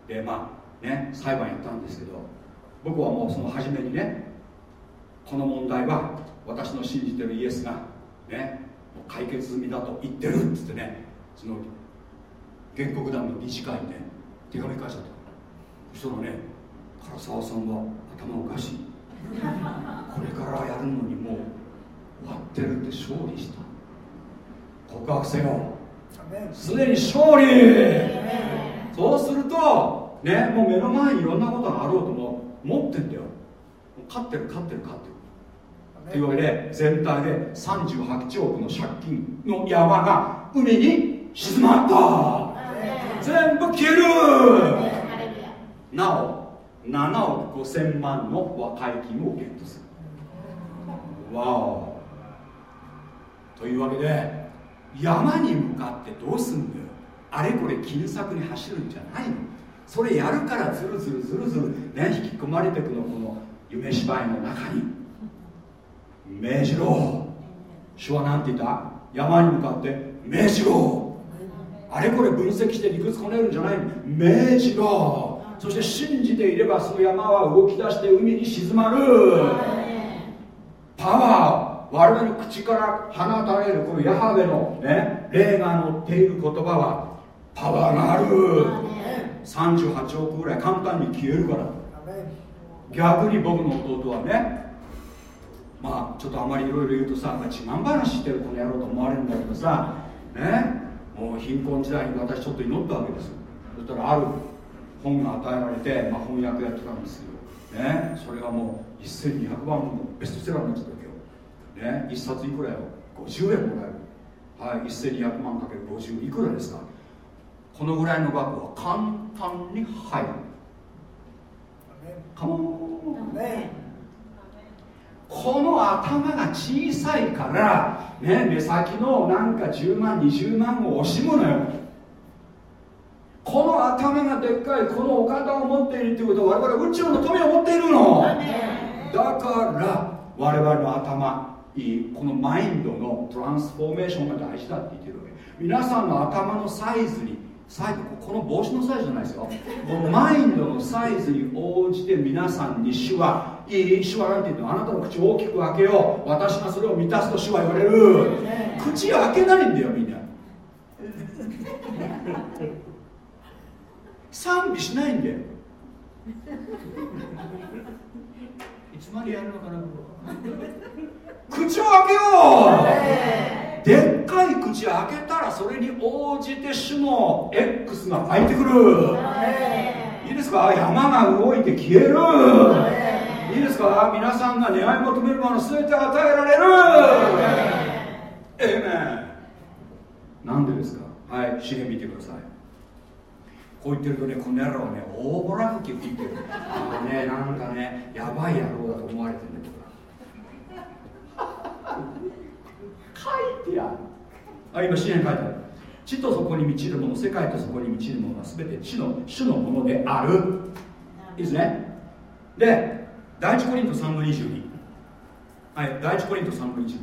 Speaker 1: でまあね裁判やったんですけど僕はもうその初めにねこの問題は私の信じてるイエスがね解決済みだと言ってるっつってねその原告団の理事会にね手紙書いちゃったそしたらね唐沢さんは頭おかしい。これからやるのにもう終わってるって勝利した。告白せよ。すでに勝利。そうするとねもう目の前にいろんなことがあろうとも持ってんだよ。勝ってる勝ってる勝ってるというわけで全体で38億の借金の山が海に沈まった。全部消える。なお7億5000万の和解金をゲットする。わお。というわけで山に向かってどうすんだよ。あれこれ金策に走るんじゃないの。それやるからずるずるずるずるね引き込まれてくのこの夢芝居の中に。命じろ主は何て言った？山に向かって命じろあれこれ分析して理屈こねるんじゃない？命じろそして信じていればその山は動き出して海に沈まる。パワー我々の口から放たれるこのヤハベのね霊が乗っている言葉はパワーがある。38億ぐらい簡単に消えるから。逆に僕の弟はねまあちょっとあまりいろいろ言うとさ自慢話してるこの野郎と思われるんだけどさね？もう貧困時代に私ちょっと祈ったわけです。そしたらある本が与えられて、まあ、翻訳やってたんですけどね？それがもう1200万のベストセラーになっちゃったわけよ。ね？1冊いくらよ？50円もらえる。はい1200万かける50いくらですか。このぐらいの額は簡単に入る。カモンこの頭が小さいからね目先のなんか10万20万を惜しむのよ。この頭がでっかいこのお方を持っているということは我々宇宙の富を持っているの。だから我々の頭このマインドのトランスフォーメーションが大事だって言ってるわけ。皆さんの頭のサイズにサイズこの帽子のサイズじゃないですよ。このマインドのサイズに応じて皆さんに主はいい主はなんて言うのあなたの口を大きく開けよう。私がそれを満たすと主は言われる。口開けないんだよみんな。賛美しないんだよ。いつまでやるのかな口を開けようでっかい口開けたらそれに応じて主の X が入ってくる。いいですか？山が動いて消える。いいですか？皆さんが願い求めるもの全て与えられる。えめなんでですか？はい詩篇見てください。こう言ってるとねこの野郎はね大ボラ吹き吹いてる。あねなんかねやばい野郎だと思われてるんだ書いてある。あ今詩篇書いてある。地とそこに満ちるもの世界とそこに満ちるものは全て地の主のものである。いいですねで第一コリント3の22はい第一コリント3の22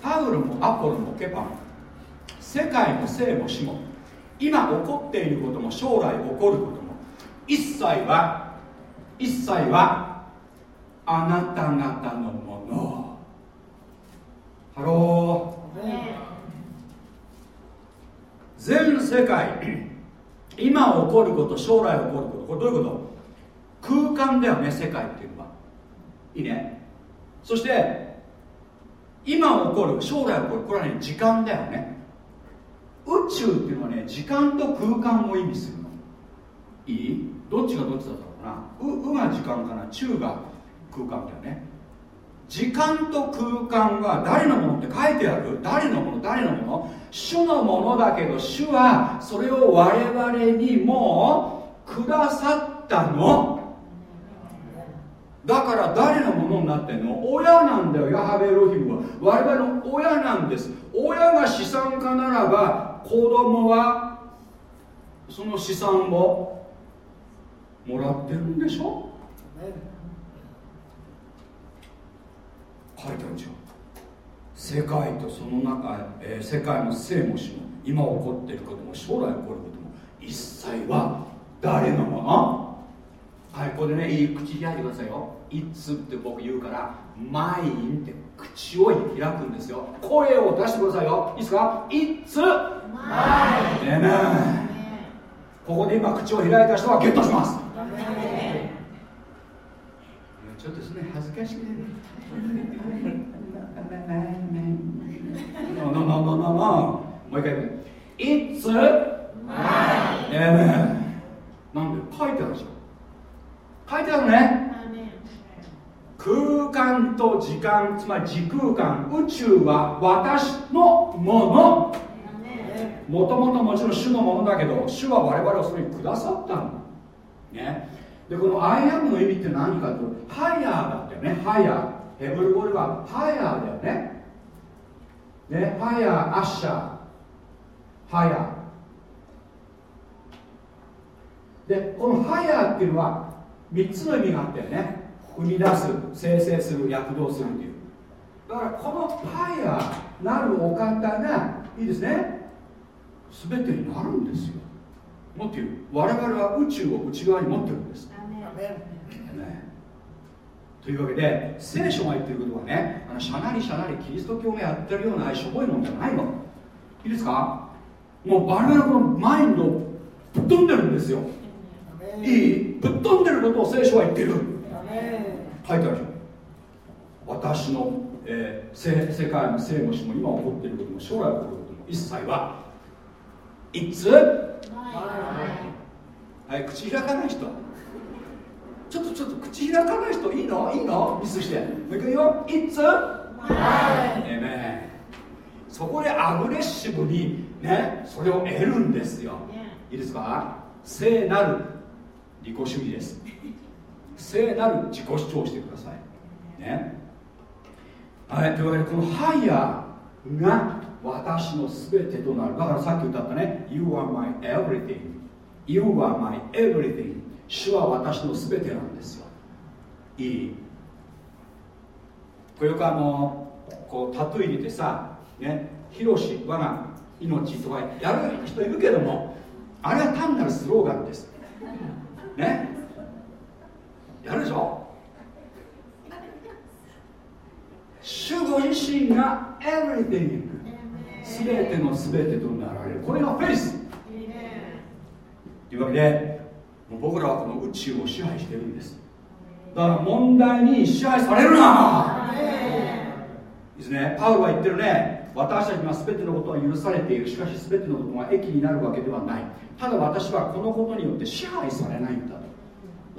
Speaker 1: パウロもアポロもケパも世界の生も死も今起こっていることも将来起こることも一切は一切はあなた方のもの。Hello。全世界今起こること将来起こることこれどういうこと？空間だよね世界っていうのは。いいね。そして今起こる将来起こるこれはね時間だよね。宇宙っていうのはね時間と空間を意味するの。いい？どっちがどっちだったのかな？宇が時間かな？宙が空間だよね。時間と空間は誰のものって書いてある？誰のもの？誰のもの？主のものだけど主はそれを我々にもうくださったの。だから誰のものになってんの？親なんだよ。ヤハベロヒムは。我々の親なんです。親が資産家ならば子供はその資産をもらってるんでしょ？書いてあるじゃん世界とその中、えー、世界の生も死も今起こっていることも将来起こることも一切は誰のもの？はいここでねいい口開いてくださいよ「いつ」って僕言うから「マイン」って。口を開くんですよ。声を出してくださいよ。いいですか「いつ」マインねここで今口を開いた人はゲットします。ちょっとですね恥ずかしくてね。のののののもう一回言う。It's なんで？書いてあるじゃん。書いてあるね空間と時間つまり時空間宇宙は私のもの。もともともちろん主のものだけど主は我々をそれにくださったのね。でこの「I am」の意味って何かというとハイヤーだったよね。ハイヤー。ヘブル語ではハイヤーだよね。ね。ハイヤーアッシャー。ハイヤー。でこのハイヤーっていうのは3つの意味があったよね。生み出す生成する躍動するっていう。だからこのハイヤーなるお方がいいですね。全てになるんですよ。もっと言う。我々は宇宙を内側に持ってるんです、ね、というわけで聖書が言ってることはねあのしゃなりしゃなりキリスト教がやってるようなしょぼいもんじゃないのいいですか？もう我々のこのマインドぶっ飛んでるんですよ。いい。ぶっ飛んでることを聖書は言ってる書いてあるじゃん私の、えー、世界の生も死も今起こっていることも将来起こることも一切はいつ？はい。口開かない人。ちょっとちょっと口開かない人いいの？いいの？ミスして。もう一回よいつ？えめそこでアグレッシブにねそれを得るんですよ。いいですか？聖なる利己主義です聖なる自己主張してください。ね。はい。というわけでこのハイヤーが私の全てとなる。だからさっき歌ったね。You are my everything. You are my everything. 主は私の全てなんですよ。いい？これよくあのこうタトゥー入れてさね。広し我が命とかやる人いるけどもあれは単なるスローガンです。ね。やるでしょ？主ご自身が everything すべてのすべてとなられる。これがフェイス。というわけで僕らはこの宇宙を支配してるんです。だから問題に支配されるな！ですね。パウロは言ってるね。私たちは全てのことは許されている。しかし全てのことが益になるわけではない。ただ私はこのことによって支配されないんだと。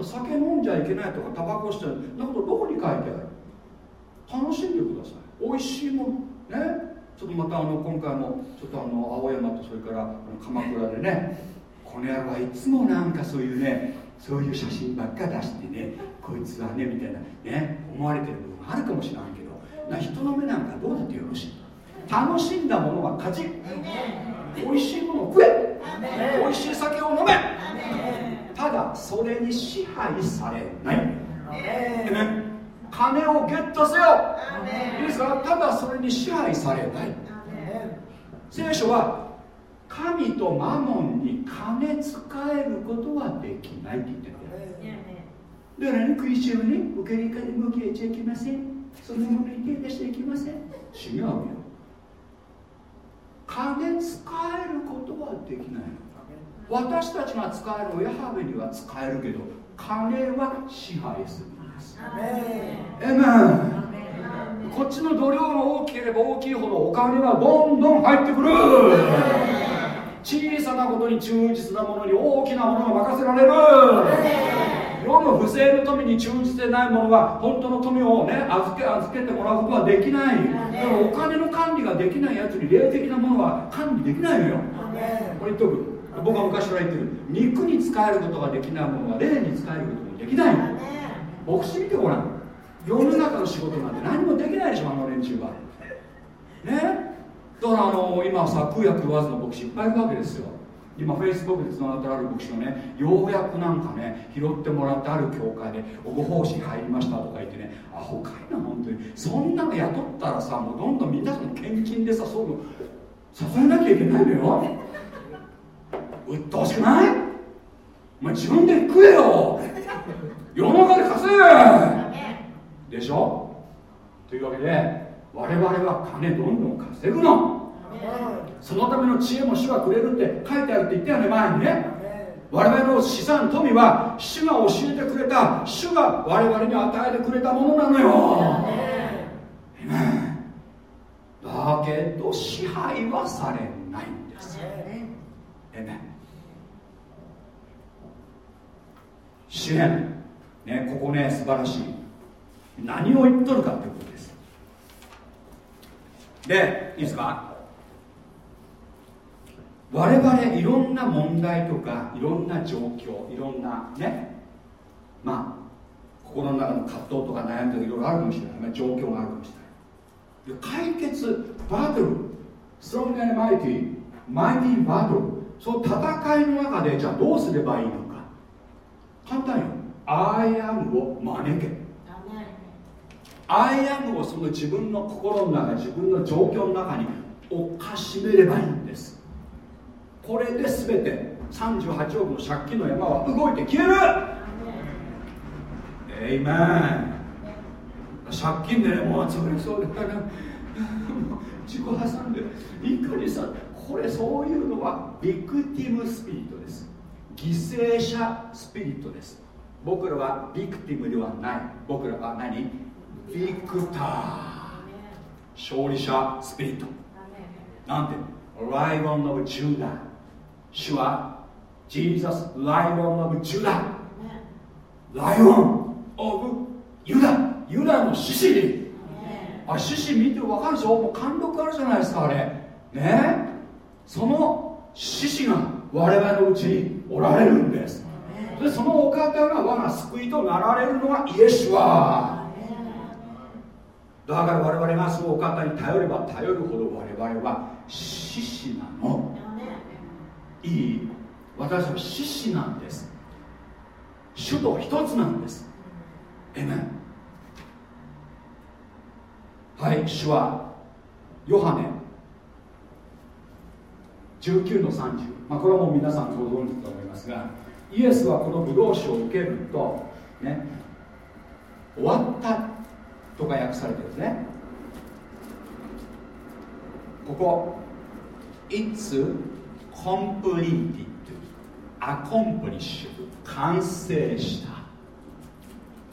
Speaker 1: 酒飲んじゃいけないとかタバコしちゃう。なことどこに書いてある？楽しんでください。美味しいものね？ちょっとまたあの今回もちょっとあの青山とそれから鎌倉でねこの野郎はいつもなんかそういうねそういう写真ばっか出してねこいつはねみたいなね思われてる部分あるかもしれないけどな人の目なんかどうだってよろしい。楽しんだものは勝ち。美味しいものを食え。美味しい酒を飲め。ただそれに支配されない。金をゲットせよ。いいですか？ただそれに支配されない。聖書は神とマモンに金使えることはできないって言ってる。だからねクリスチャンはねお金金向けちゃいけません。そのものに手出しちゃいけません。違うよ。金使えることはできない私たちが使えるヤハベには使えるけど金は支配するんです。エメンこっちの度量が大きければ大きいほどお金はどんどん入ってくる。小さなことに忠実なものに大きなものが任せられる。世の不正の富に忠実でないものは本当の富をね預け預けてもらうことはできない。だからお金の管理ができないやつに霊的なものは管理できないのよ。これ言っとく僕は昔から言ってる肉に使えることができないものは霊に使えることもできない牧師見てごらん。世の中の仕事なんて何もできないでしょあの連中は。ね。だからあの今さ空や食わずの牧師いっぱいいるわけですよ。今フェイスブックでつながってある牧師のねようやくなんかね拾ってもらってある教会でおご奉仕入りましたとか言ってねアホかいな本当に。そんなの雇ったらさもうどんどんみんなその献金でさそういうの支えなきゃいけないのようっとうしくない？お前自分で食えよ。世の中で稼げ。でしょ？というわけで我々は金どんどん稼ぐの。そのための知恵も主はくれるって書いてあるって言ったよね前にね。我々の資産富は主が教えてくれた。主が我々に与えてくれたものなのよ。だけど支配はされないんです。えめ支援ねここね素晴らしい。何を言っとるかってことです。でいいですか？我々いろんな問題とかいろんな状況いろんなね。まあ心の中の葛藤とか悩みとかいろいろあるかもしれない、まあ、状況があるかもしれない。解決バトル。ストロングマイティマイティバトルその戦いの中でじゃあどうすればいいの簡単よ I am を招け。I am をその自分の心の中自分の状況の中に置かしめればいいんです。これで全て38億の借金の山は動いて消える。エイメン。借金でねもう潰れそうで 自己挟んでいかにさこれそういうのは victim spirit です。犠牲者 spirit です。僕らは victim ではない。僕らは何？ victor。勝利者 spirit。なんて？ Lion of Judah 主は Jesus, Lion of Judah, Lion ofユダ。ユダの獅子に。あ獅子見て分かるでしょもう貫禄あるじゃないですかあれ。ね？その獅子が我々のうちにおられるんです。でそのお方が我が救いとなられるのがイエスはだから我々がそのお方に頼れば頼るほど我々は獅子なの。いい。私は獅子なんです。主と一つなんです。えめはい主はヨハネ。19の30、まあ、これはもう皆さんご存知だと思いますがイエスはこのブドウ酒を受けるとね終わったとか訳されてるんですね。ここ It's completed accomplished 完成した。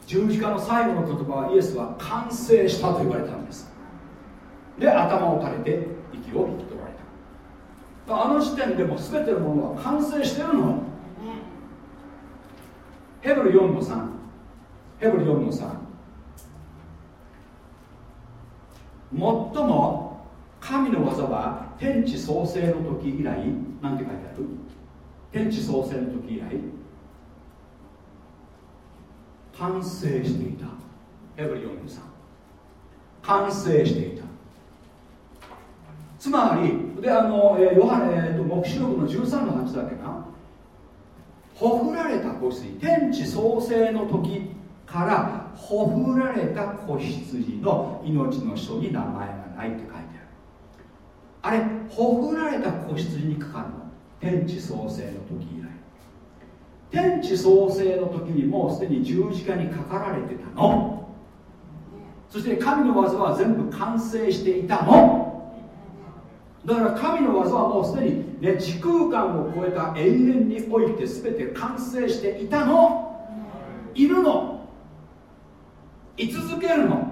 Speaker 1: 十字架の最後の言葉はイエスは完成したと言われたんです。で頭を垂れて息を引き取られたあの時点でも全てのものは完成してるの？ヘブル4の3ヘブル4の3最も神の技は天地創生の時以来なんて書いてある？天地創生の時以来。完成していた。ヘブル4の3完成していたつまりであの、えヨハネ、えーと、黙示録の13の8だけな？ほふられた子羊天地創生の時からほふられた子羊の命の書に名前がないって書いてある。あれほふられた子羊にかかるの？天地創生の時以来。天地創生の時にもうすでに十字架にかかられてたの。そして神の技は全部完成していたの。だから神の技はもうすでに、ね、時空間を超えた永遠において全て完成していたの。いるの。居続けるの。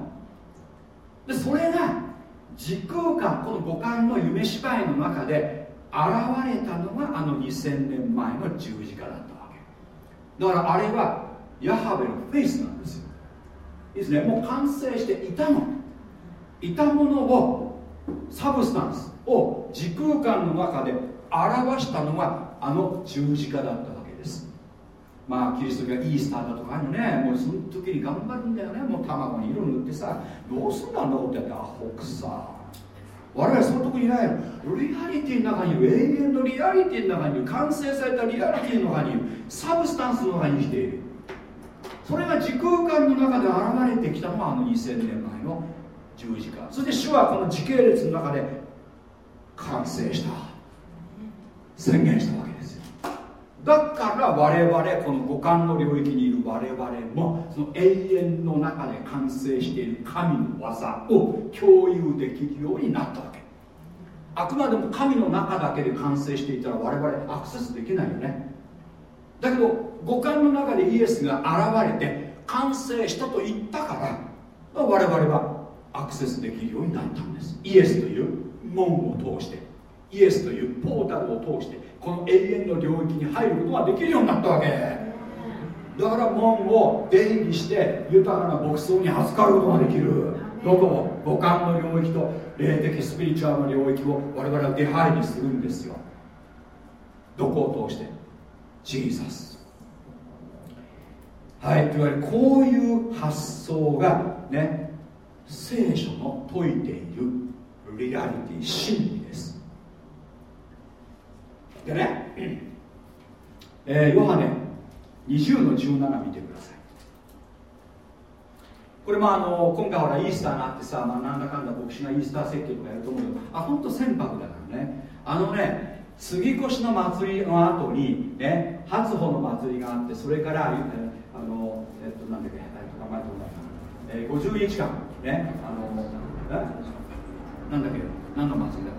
Speaker 1: でそれが時空間この五感の夢芝居の中で現れたのがあの2000年前の十字架だったわけ。だからあれはヤハウェの faith なんですよ。いいですね。もう完成していたの。いたものを substance。を時空間の中で表したのがあの十字架だったわけです。まあキリスト教がイースターだとかあるね。もうその時に頑張るんだよね。もう卵に色塗ってさどうすんだあんなことやってアホくさ。我々そのとこにいないの。リアリティの中に永遠のリアリティの中に完成されたリアリティの中にサブスタンスの中に生きている。それが時空間の中で現れてきたのがあの2000年前の十字架。そして主はこの時系列の中で完成した。宣言したわけですよ。だから我々この五感の領域にいる我々もその永遠の中で完成している神の技を共有できるようになったわけ。あくまでも神の中だけで完成していたら我々アクセスできないよね。だけど五感の中でイエスが現れて完成したと言ったから我々はアクセスできるようになったんです。イエスという門を通してイエスというポータルを通してこの永遠の領域に入ることができるようになったわけ。だから門を出入りして豊かな牧草に預かることができる。どこも五感の領域と霊的スピリチュアルの領域を我々は出入りするんですよ。どこを通して？ジーザス。はいというわけでこういう発想がね聖書の説いている。リアリティ真理です。でね、えー、ヨハネ20の17見てください。これまああの今回ほらイースターがあってさ、まあ、なんだかんだ牧師がイースター説教とかやると思うけどあ本当船舶だからね。あのね杉越の祭りの後にね初穂の祭りがあってそれからあのえっとなんだっけ名前とえー、50日間ねあのえ？なんだっけ？何の祭りだっ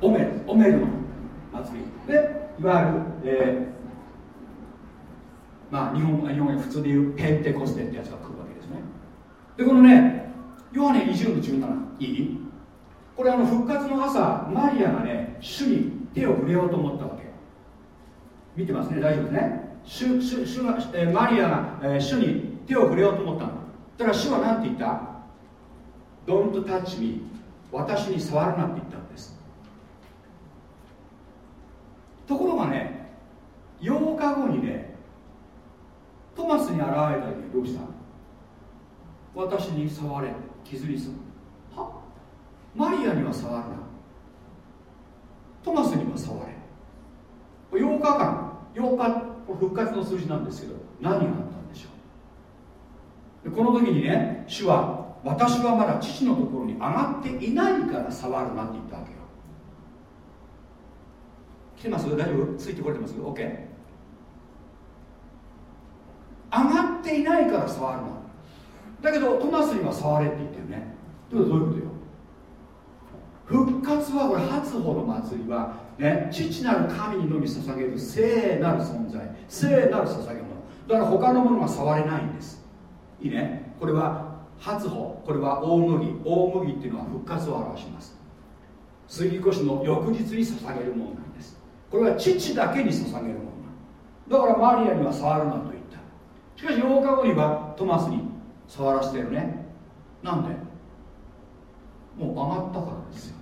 Speaker 1: け？オメルオメルの祭り。でいわゆる、えー、まあ日本日本普通でいうペンテコステってやつが来るわけですね。でこのねヨハネ20の17いい？これあの復活の朝マリアがね主に手を触れようと思ったわけ。見てますね？大丈夫ですね？主主主が、えー、マリアが、えー、主に手を触れようと思ったの。だから主は何て言った？Don't touch me. 私に触るなって言ったんです。ところがね8日後にねトマスに現れた時どうした私に触れ傷にするは？マリアには触るな。トマスには触れ。8日間8日復活の数字なんですけど何があったんでしょう？この時にね主は私はまだ父のところに上がっていないから触るなって言ったわけよ。来てます？大丈夫？ついてこれてます ?OK 上がっていないから触るな。だけどトマスには触れって言ってるね。どういうことよ？復活はこれ初歩の祭りは、ね、父なる神にのみ捧げる聖なる存在聖なる捧げ物。だから他のものが触れないんです。いいね？これは初歩。これは大麦。大麦っていうのは復活を表します。杉越の翌日に捧げるものなんです。これは父だけに捧げるものだ。からマリアには触るなと言った。しかし8日後にはトマスに触らせてるね。なんで？もう上がったからですよ。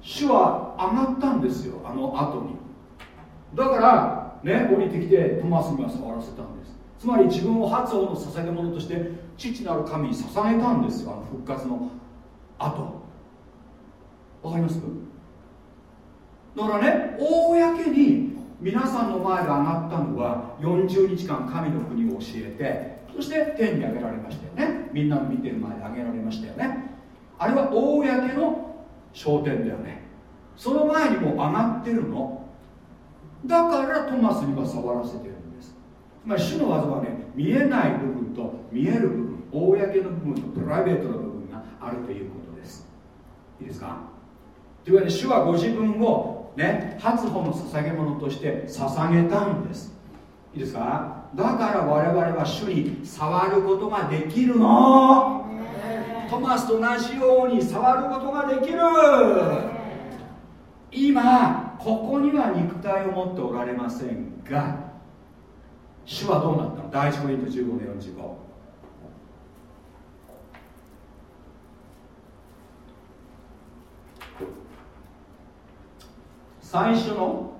Speaker 1: 主は上がったんですよあの後に。だからね降りてきてトマスには触らせたんです。つまり自分を初王の捧げ物として父なる神に捧げたんですよあの復活の後。わかります？だからね公に皆さんの前で上がったのは40日間神の国を教えてそして天に上げられましたよね。みんなの見てる前で上げられましたよね。あれは公の焦点だよね。その前にもう上がってるの。だからトマスには触らせてるんです。つまり主の技はね見えない部分と見える部分。公の部分とプライベートの部分があるということですいいですかというわけで主はご自分をね初歩の捧げ物として捧げたんですいいですかだから我々は主に触ることができるのトマスと同じように触ることができる今ここには肉体を持っておられませんが主はどうなったの第一コリント15の45最初の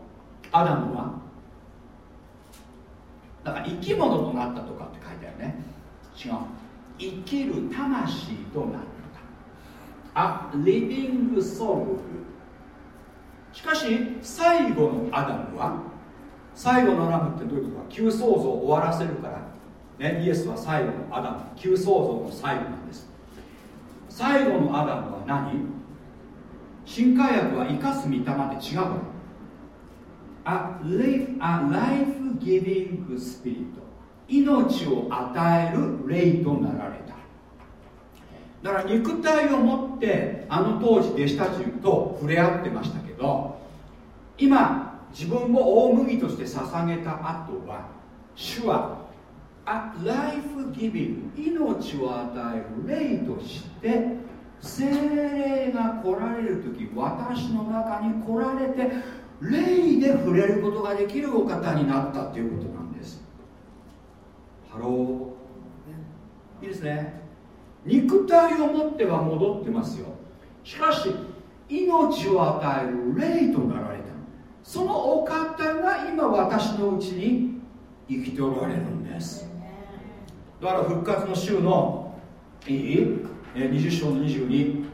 Speaker 1: アダムはだから生き物となったとかって書いてあるね。違う。生きる魂となった。A living soul しかし最後のアダムは最後のアダムってどういうことか。旧創造を終わらせるから、ね、イエスは最後のアダム。旧創造の最後なんです。最後のアダムは何？新海薬は生かす御霊って違うから A life, a life giving spirit 命を与える霊となられた。だから肉体を持ってあの当時弟子たちと触れ合ってましたけど今自分を大麦として捧げた後は主は A life giving 命を与える霊として聖霊が来られる時私の中に来られて霊で触れることができるお方になったということなんです。 Hello。いいですね。肉体を持っては戻ってますよ。しかし命を与える霊となられた。そのお方が今私のうちに生きておられるんです。だから復活の週のいい？20章の22、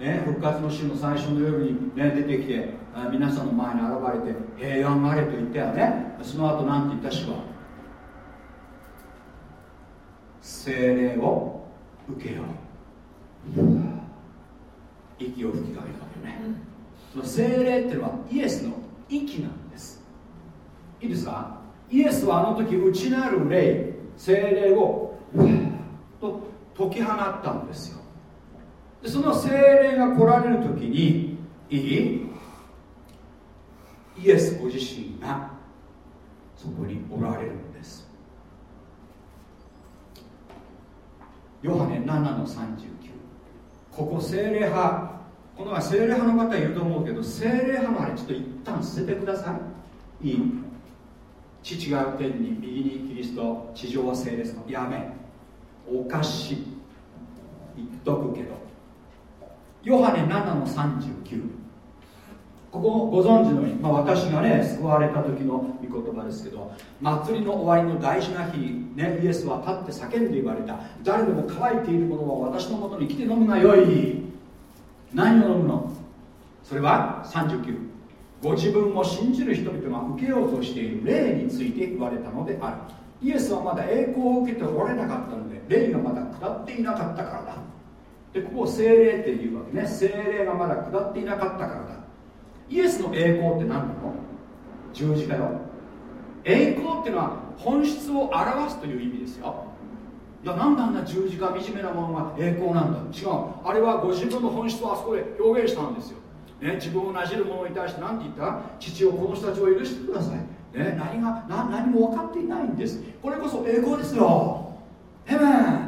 Speaker 1: ね、復活の週の最初の夜に、ね、出てきて皆さんの前に現れて平安があれと言ったよね。その後何て言った主は精霊を受けよう。息を吹きかけたわけね。その精霊っていうのはイエスの息なんです。いいですか？イエスはあの時内なる霊精霊をと解き放ったんですよでその精霊が来られる時にいい？イエスご自身がそこにおられるんです。ヨハネ7の39ここ精霊派。この前精霊派の方いると思うけど精霊派のあれちょっと一旦捨ててください。いい？父が天に右にキリスト地上は聖霊のやめ。おかしい言っとくけど。ヨハネ7の39ここご存知のように、まあ、私がね救われた時の御言葉ですけど祭りの終わりの大事な日、ね、イエスは立って叫んで言われた。誰でも乾いているものは私のもとに来て飲むがよい。何を飲むの？それは39ご自分を信じる人々が受けようとしている霊について言われたのである。イエスはまだ栄光を受けておられなかったので霊がまだ下っていなかったからだ。でここを精霊っていうわけね。精霊がまだ下っていなかったからだ。イエスの栄光って何なの？十字架よ。栄光っていうのは本質を表すという意味ですよ。だなんであんな十字架惨めなものが栄光なんだ？違う。あれはご自分の本質をあそこで表現したんですよ、ね、自分をなじる者に対して何て言った？父をこの人たちを許してください、ね、何が何も分かっていないんです。これこそ栄光ですよ。ヘメン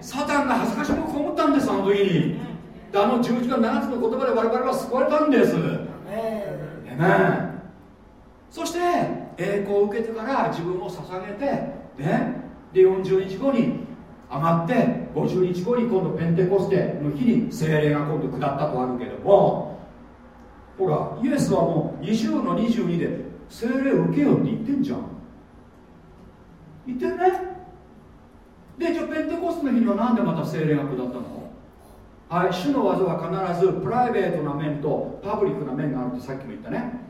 Speaker 1: サタンが恥ずかしくこったんですあの時に。あの十字架7つの言葉で我々は救われたんです。そして栄光を受けてから自分を捧げてね。で40日後に上がって50日後に今度ペンテコステの日に精霊が今度下ったとあるけども。ほらイエスはもう20の22で精霊を受けようって言ってんじゃん。言ってるねでじゃあペンテコステの日には何でまた精霊が下ったの？はい主の技は必ずプライベートな面とパブリックな面があるってさっきも言ったね。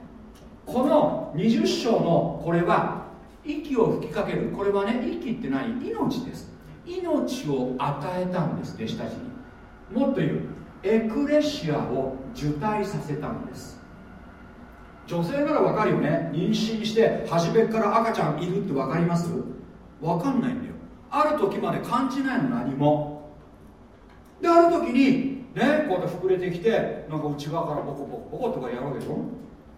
Speaker 1: この20章のこれは息を吹きかける。これはね息って何？命です。命を与えたんです弟子たちに。もっと言うエクレシアを受胎させたんです。女性なら分かるよね。妊娠して初めから赤ちゃんいるって分かります？分かんないんだよ。ある時まで感じないの何も。である時にねこうやって膨れてきてなんか内側からボコボコボコとかやるわけでしょ。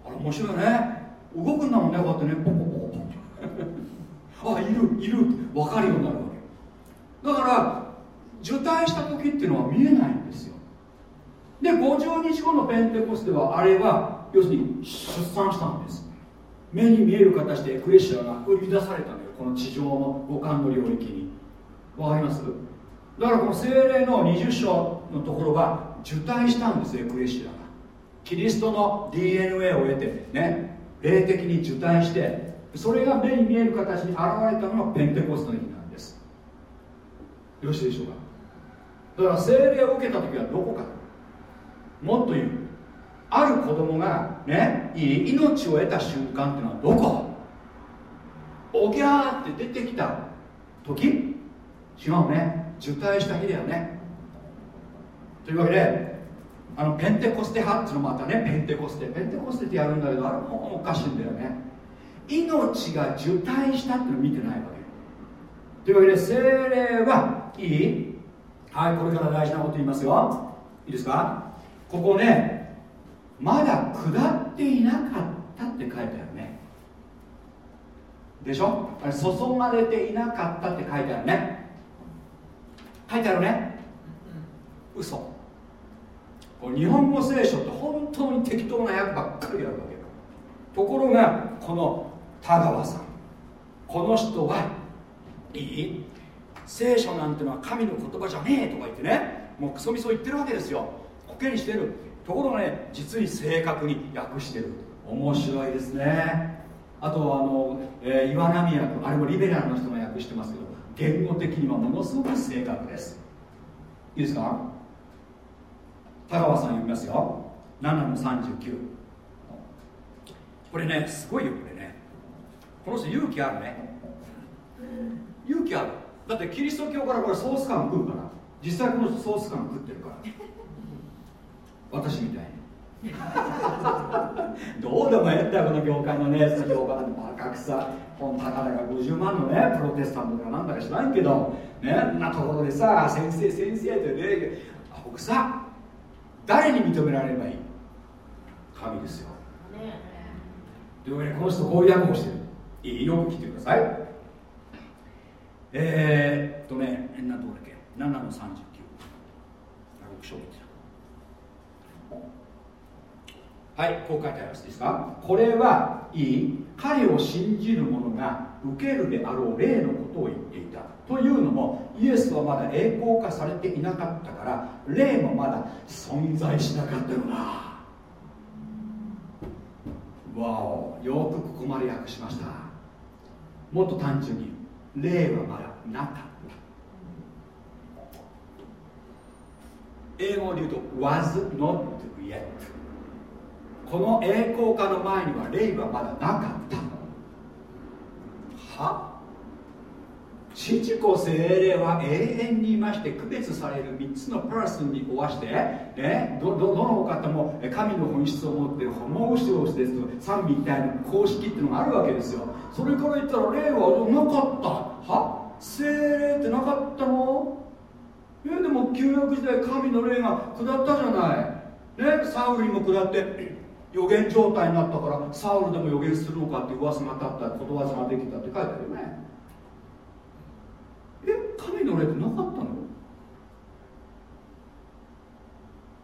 Speaker 1: あれ面白いね。動くんだもんねこうやってね。ポコポコ あいるいるって分かるようになるわけ。だから受胎した時っていうのは見えないんですよ。で50日後のペンテコステはあれは要するに出産したんです。目に見える形でエクレシアが売り出されたのよ。この地上の五感の領域に。わかります？だからこの精霊の20章のところは受胎したんですエクレシアが。キリストの DNA を得てね霊的に受胎してそれが目に見える形に現れたのがペンテコストの日なんです。よろしいでしょうか？だから精霊を受けた時はどこか。もっと言う。ある子供がね命を得た瞬間っていうのはどこ？おぎゃーって出てきた時違うね。受胎した日だよね。というわけであのペンテコステ派っていうのもまたね。ペンテコステ。ペンテコステってやるんだけどあれもおかしいんだよね。命が受胎したっていうのを見てないわけ。というわけで精霊はいい？はいこれから大事なこと言いますよ。いいですか？ここねまだ下っていなかったって書いてあるね。でしょ？あれ注がれていなかったって書いてあるね。書いてあるね。嘘。日本語聖書って本当に適当な訳ばっかりやるわけところがこの田川さん。この人はいい？聖書なんてのは神の言葉じゃねえとか言ってね。もうクソみそ言ってるわけですよ。コケにしてる。ところがね実に正確に訳してる。面白いですね。あとあの、えー、岩波訳あれもリベラルの人が訳してますけど。言語的にはものすごく正確です。いいですか？田川さん読みますよ。7の39これねすごいよこれね。この人勇気あるね。勇気ある。だってキリスト教からこれソース感食うから。実際この人ソース感食ってるから。私みたいに。どうでもええったよこの業界のね業界のバカくさ本たかだか50万のねプロテスタントとかなんだか知らんけど。ねんなところでさ先生先生ってねあ僕さ誰に認められればいい？神ですよ、ね、というわけでこの人こういう役をしてる。いいよく聞いてください。えー、っとね何どこだっけ？7の39 6章はいこう書いてあります。ですか？これはいい彼を信じる者が受けるであろう霊のことを言っていた。というのもイエスはまだ栄光化されていなかったから霊もまだ存在しなかったのだ。わおよくここまで訳しました。もっと単純に霊はまだなかった。英語で言うと was not yet この栄光化の前には霊はまだなかった。は？父子精霊は永遠にいまして区別される3つのパラスにおわして、ね、どどどのお方も神の本質を持ってホモウシオスですと三位一体の公式っていうのがあるわけですよ。それから言ったら霊はなかった。は？精霊ってなかったの？えでも旧約時代神の霊が下ったじゃない。ねサウルにも下って予言状態になったからサウルでも予言するのかって噂が立ったことわざができたって書いてあるよね。え神の霊ってなかったの？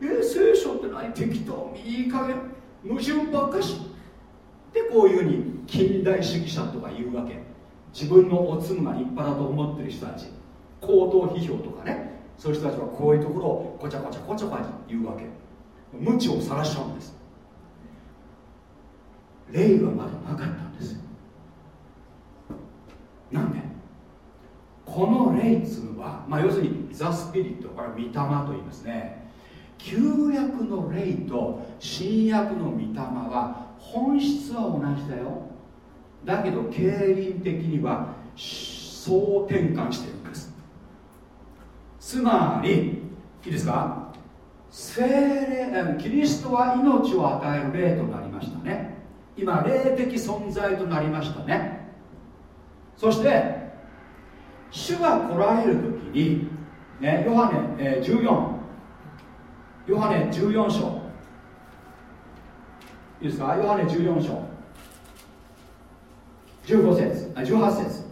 Speaker 1: え聖書って何適当いい加減矛盾ばっかし。でこういうふうに近代主義者とか言うわけ。自分のおつむが立派だと思ってる人たち。行動批評とかね。そういう人たちはこういうところをこちゃこちゃこちゃこちゃ言うわけ。無知を晒しちゃうんです。霊はまだなかったんです。なんで？この霊っつうは、まあ、要するにザ・スピリットこれ御霊と言いますね。旧約の霊と新約の御霊は本質は同じだよ。だけど経輪的には総転換してるんです。つまりいいですか？精霊キリストは命を与える霊となりましたね。今霊的存在となりましたね。そして主が来られる時に、ね、ヨハネ、えー、14ヨハネ14章。いいですか？ヨハネ14章。15節。あ18節。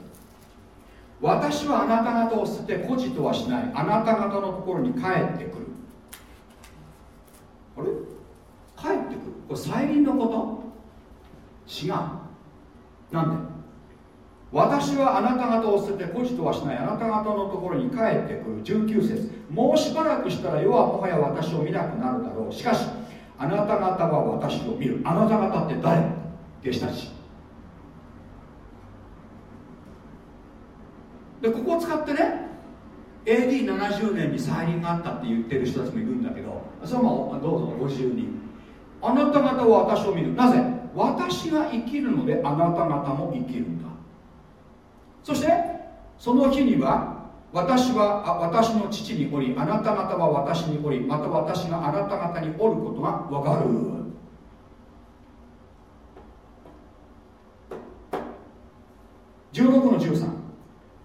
Speaker 1: 私はあなた方を捨て孤児とはしない。あなた方のところに帰ってくる。あれ？帰ってくる？これ再臨のこと？違う。なんで？私はあなた方を捨てて孤児とはしない。あなた方のところに帰ってくる。19節。もうしばらくしたら世はもはや私を見なくなるだろう。しかしあなた方は私を見る。あなた方って誰？弟子たち。でここを使ってね AD70 年に再臨があったって言ってる人たちもいるんだけどそれもどうぞご自由に。あなた方は私を見る。なぜ？私が生きるのであなた方も生きるんだ。そしてその日には私は私の父におりあなた方は私におりまた私があなた方におることがわかる。16の13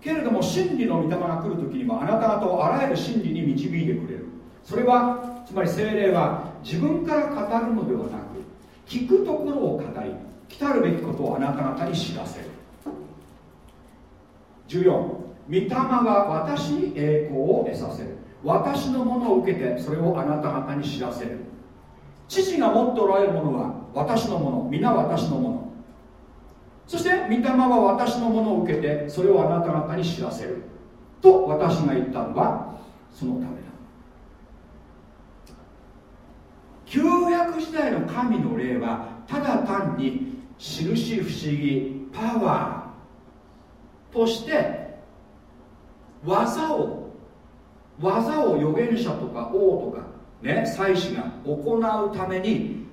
Speaker 1: けれども真理の御霊が来る時にはあなた方をあらゆる真理に導いてくれる。それはつまり精霊は自分から語るのではなく聞くところを語り来たるべきことをあなた方に知らせる。14御霊が私に栄光を得させる。私のものを受けてそれをあなた方に知らせる。父が持っておられるものは私のもの皆私のもの。そして御霊は私のものを受けてそれをあなた方に知らせる。と私が言ったのはそのためだ。旧約時代の神の霊はただ単に印不思議パワーとして技を技を預言者とか王とかね祭司が行うために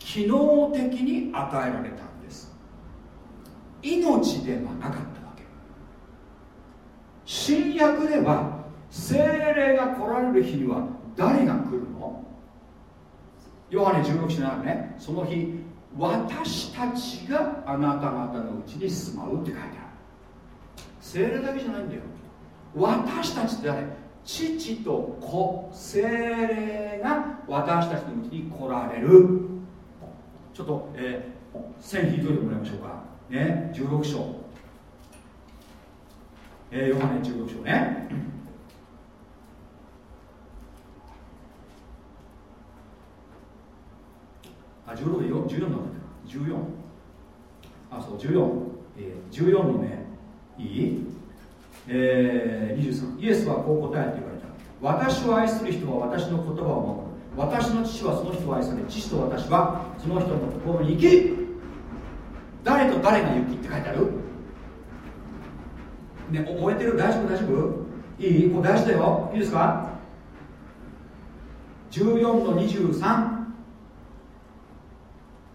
Speaker 1: 機能的に与えられたんです。命ではなかったわけ。新約では精霊が来られる日には誰が来るの？ヨハネ16章7ね。その日私たちがあなた方のうちに住まうって書いてある。精霊だけじゃないんだよ。私たちって誰？父と子精霊が私たちのうちに来られる。ちょっと、えー、線引いといてもらいましょうか。ね？16章。えー、ヨハネ16章ね。あ16で14なんだ14あそう14、えー、14のねいい、えー、23イエスはこう答えて言われた。私を愛する人は私の言葉を守る私の父はその人を愛され父と私はその人のところに行き。誰と誰が行きって書いてある？ね覚えてる？大丈夫？大丈夫？いい？これ大事だよ。いいですか？14の23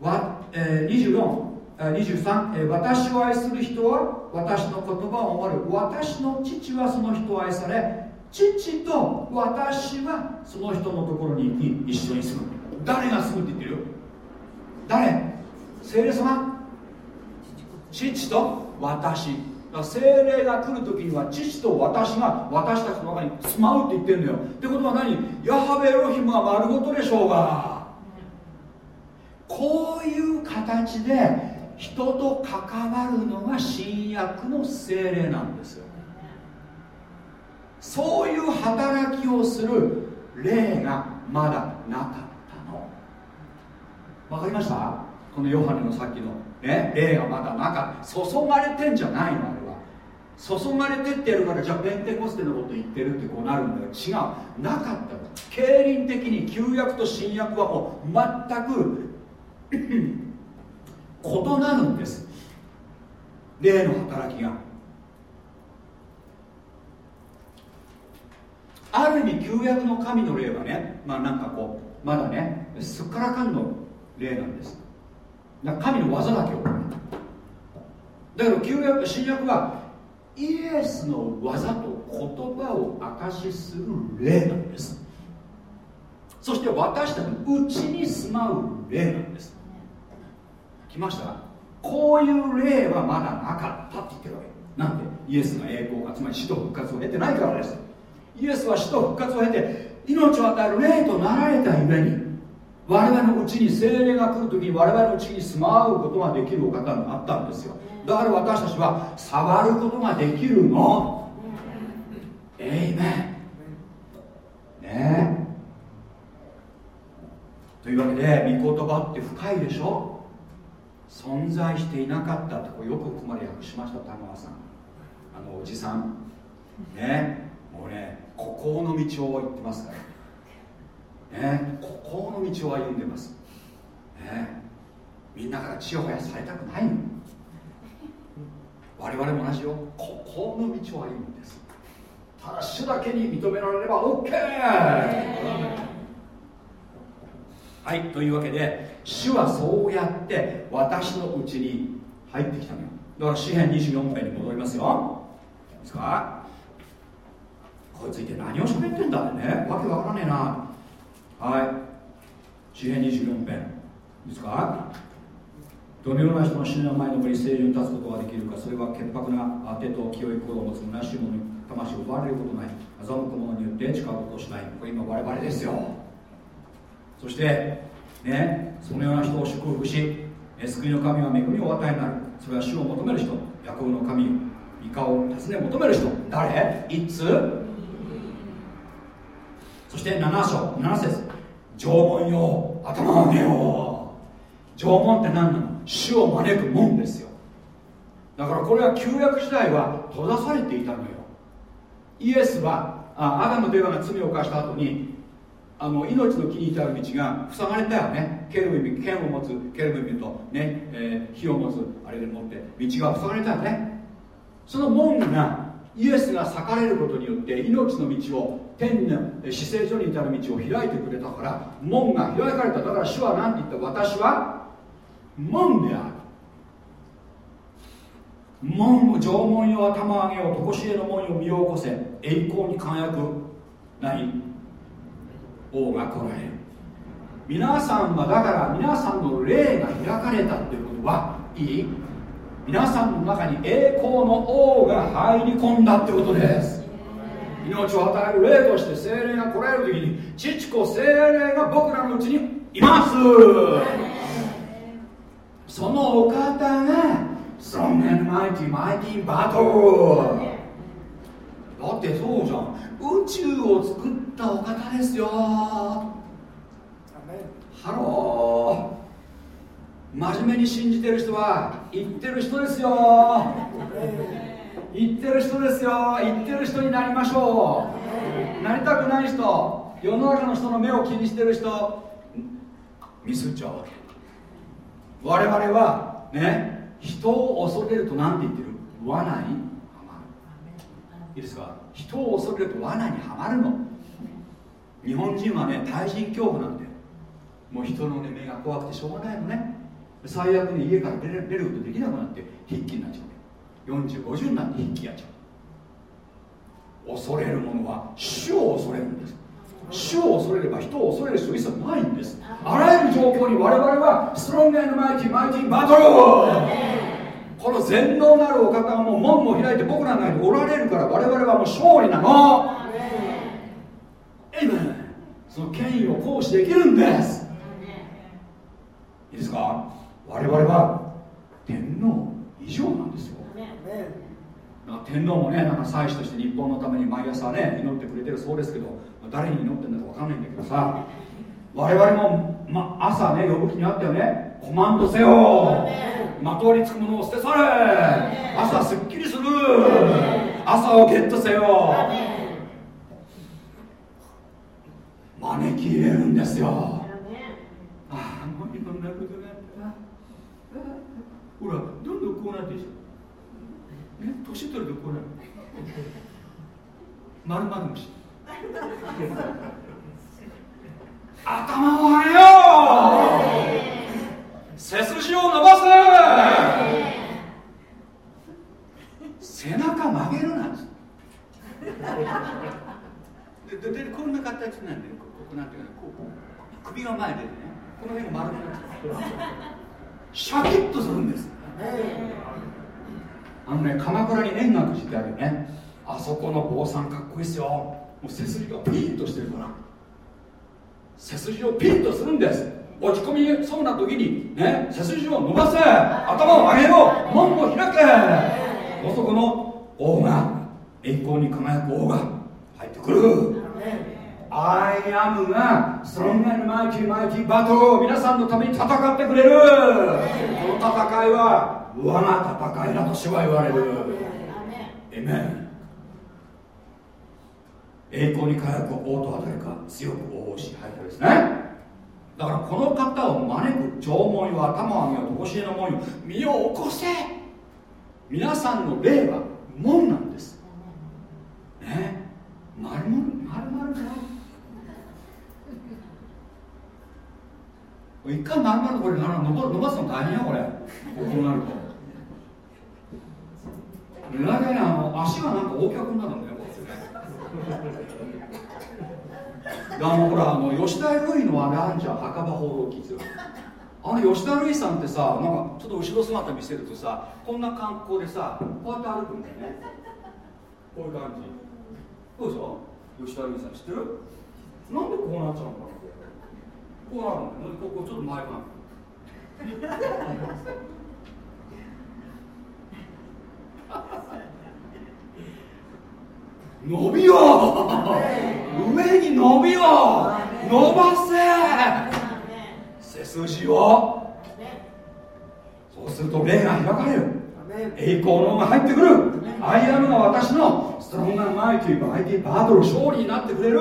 Speaker 1: わ、えー、24 23私を愛する人は私の言葉を守る。私の父はその人を愛され父と私はその人のところに行き一緒に住む。誰が住むって言ってるよ？誰？聖霊様？父と私。聖霊が来る時には父と私が私たちの中に住まうって言ってるんだよ。ってことは何？ヤハベエロヒムは丸ごとでしょうがこういう形で人と関わるのが新約の精霊なんですよ。そういう働きをする霊がまだなかったの。わかりました？このヨハネのさっきの、ね、霊がまだなかった。注がれてんじゃないのあれは。注がれてってやるからじゃあペンテコステのこと言ってるってこうなるんだよ。違う。なかったの。経輪的に旧約と新約はもう全く 異なるんです。霊の働きが。ある意味旧約の神の霊はねまあなんかこうまだねすっからかんの霊なんです。だ神の技だけを。だけど旧約新約はイエスの技と言葉を証しする霊なんです。そして私たちのうちに住まう霊なんです。来ました？こういう例はまだなかったって言ってるわけ。なんで？イエスの栄光がつまり死と復活を経てないからです。イエスは死と復活を経て命を与える霊となられたゆえに我々のうちに精霊が来る時に我々のうちに住まうことができるお方になったんですよ。だから私たちは触ることができるの。えいめんね。えというわけで御言葉って深いでしょ？存在していなかったってこれよくここまで訳しました田川さん。あのおじさん。ね。もうね孤高の道を行ってますから。ね。孤高の道を歩んでます。ね。みんなからちやほやされたくないの。我々も同じよ。孤高の道を歩むんです。ただ主だけに認められれば OK はいというわけで主はそうやって私のうちに入ってきたのよ。だから詩篇24編に戻りますよ。いいですか？こいついて何を喋ってんだね。わけわからねえな。はい。詩篇24編。いいですか？どのような人の死の前の森聖女に立つことができるかそれは潔白な手と清い心を持つ虚しい者に魂を奪われることない。欺く者によって誓うことをしない。これ今我々ですよ。そしてね。そのような人を祝福し救いの神は恵みをお与えになる。それは主を求める人。ヤコブの神イカを尋ね求める人。誰？いつ？そして7章7節。縄文よ頭を上げよう。縄文って何なの？主を招くもんですよ。だからこれは旧約時代は閉ざされていたのよ。イエスはあアダムとエヴァが罪を犯した後にあの命の木に至る道が塞がれたよね。ケルビミ剣を持つケルビミとね、えー、火を持つあれでもって道が塞がれたよね。その門がイエスが裂かれることによって命の道を天の死聖所に至る道を開いてくれたから門が開かれた。だから主は何て言った？私は門である。門を縄文よ頭上げよ常しえの門よ身を起こせ。栄光に輝く。何王が来られる皆さんはだから皆さんの霊が開かれたっていうことはいい？皆さんの中に栄光の王が入り込んだってことです。命を与える霊として精霊が来られる時に父子精霊が僕らのうちにいます。そのお方が Strong and mighty, mighty in battle だってそうじゃん。宇宙を作ったお方ですよ。ハロー真面目に信じてる人は言ってる人ですよ。言ってる人ですよ。言ってる人になりましょう。なりたくない人世の中の人の目を気にしてる人ミスっちゃうわけ。我々はね人を恐れると何て言ってる？罠にいいですか？人を恐れると罠にはまるの。日本人はね対人恐怖なんだよ。もう人の、ね、目が怖くてしょうがないのね。最悪に家から出る出ることできなくなって筆記になっちゃう4050になって筆記やっちゃう。恐れる者は主を恐れるんです。主を恐れれば人を恐れる必要一切ないんです。あらゆる状況に我々はストロングエンドマイティマイティバトルこの全能なるお方がもう門も開いて僕らの中におられるから我々はもう勝利なの。エイメンその権威を行使できるんです。いいですか？我々は天皇以上なんですよ。天皇もねなんか祭司として日本のために毎朝ね祈ってくれてるそうですけど誰に祈ってるんだか分かんないんだけどさ我々も、ま、朝ね呼ぶ気にあったよね。コマンドせよ。まとわりつくものを捨て去れ。朝すっきりする。朝をゲットせよ。招き入れるんですよ。ああもういろんなことがあったほらどんどんこうなってきちゃうね年取るとこうなる。丸々虫 頭を上げよ！う背筋を伸ばせ背中曲げるな！でででこんな形なんでここなんていうかこう首が前でねこの辺が丸くなってシャキッとするんです。あのね鎌倉に円覚寺ってあるよねあそこの坊さんかっこいいっすよ。もう背筋がピンとしてるから背筋をピンとするんです。落ち込みそうな時にね背筋を伸ばせ。頭を上げよう門を開け。そこの王が栄光に輝く王が入ってくる。アイアムがストロングマイティマイティバトル。を皆さんのために戦ってくれる。この戦いは我が戦いだと主は言われる。エメン栄光に輝く王とは誰か強く王を支配者ですねだからこの方を招く縄文よ頭を上げよとこしえの門よ身を起こせ。皆さんの霊は門なんです。ね。まるまるまるまる一回まるまるこれ伸ば伸ばすの大変よこれ。こうなると。大体ねあの足がなんか大きくなるんだよあのほらあの吉田類のあれあんじゃん墓場放浪記図あの吉田類さんってさなんかちょっと後ろ姿見せるとさこんな格好でさこうやって歩くんだよね。こういう感じ。どうでしょう？吉田類さん知ってる？なんでこうなっちゃうのかなこうなるんだここちょっと前かな。伸びよ上に伸びよ伸ばせ。背筋を。そうすると霊が開かれる。栄光のが入ってくる。アイアムが私の。ストロンガーマイティバイティバトル勝利になってくれる。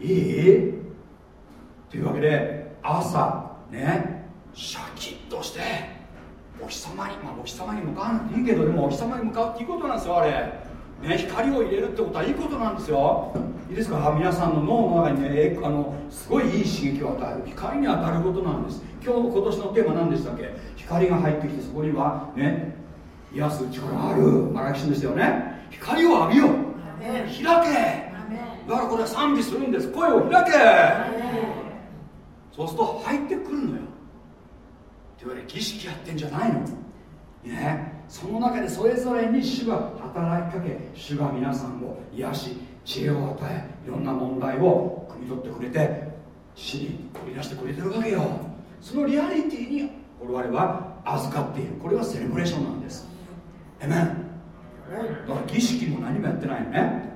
Speaker 1: いい。というわけで朝ねシャキッとしてお日様にまあお日様に向かわなくていいけどでもお日様に向かうっていいことなんですよあれね、光を入れるってことはいいことなんですよ。いいですか？皆さんの脳の中にねあのすごいいい刺激を与える。光に当たることなんです。今日今年のテーマ何でしたっけ？光が入ってきてそこにはね癒す力ある。荒木氏ですよね。光を浴びよう。開け。だからこれは賛美するんです。声を開け。そうすると入ってくるのよ。って言われ儀式やってんじゃないの。ねその中でそれぞれに主が働きかけ主が皆さんを癒し知恵を与えいろんな問題を汲み取ってくれて死に取り出してくれてるわけよ。そのリアリティに我々は預かっている。これはセレブレーションなんです。えめんだから儀式も何もやってないよね。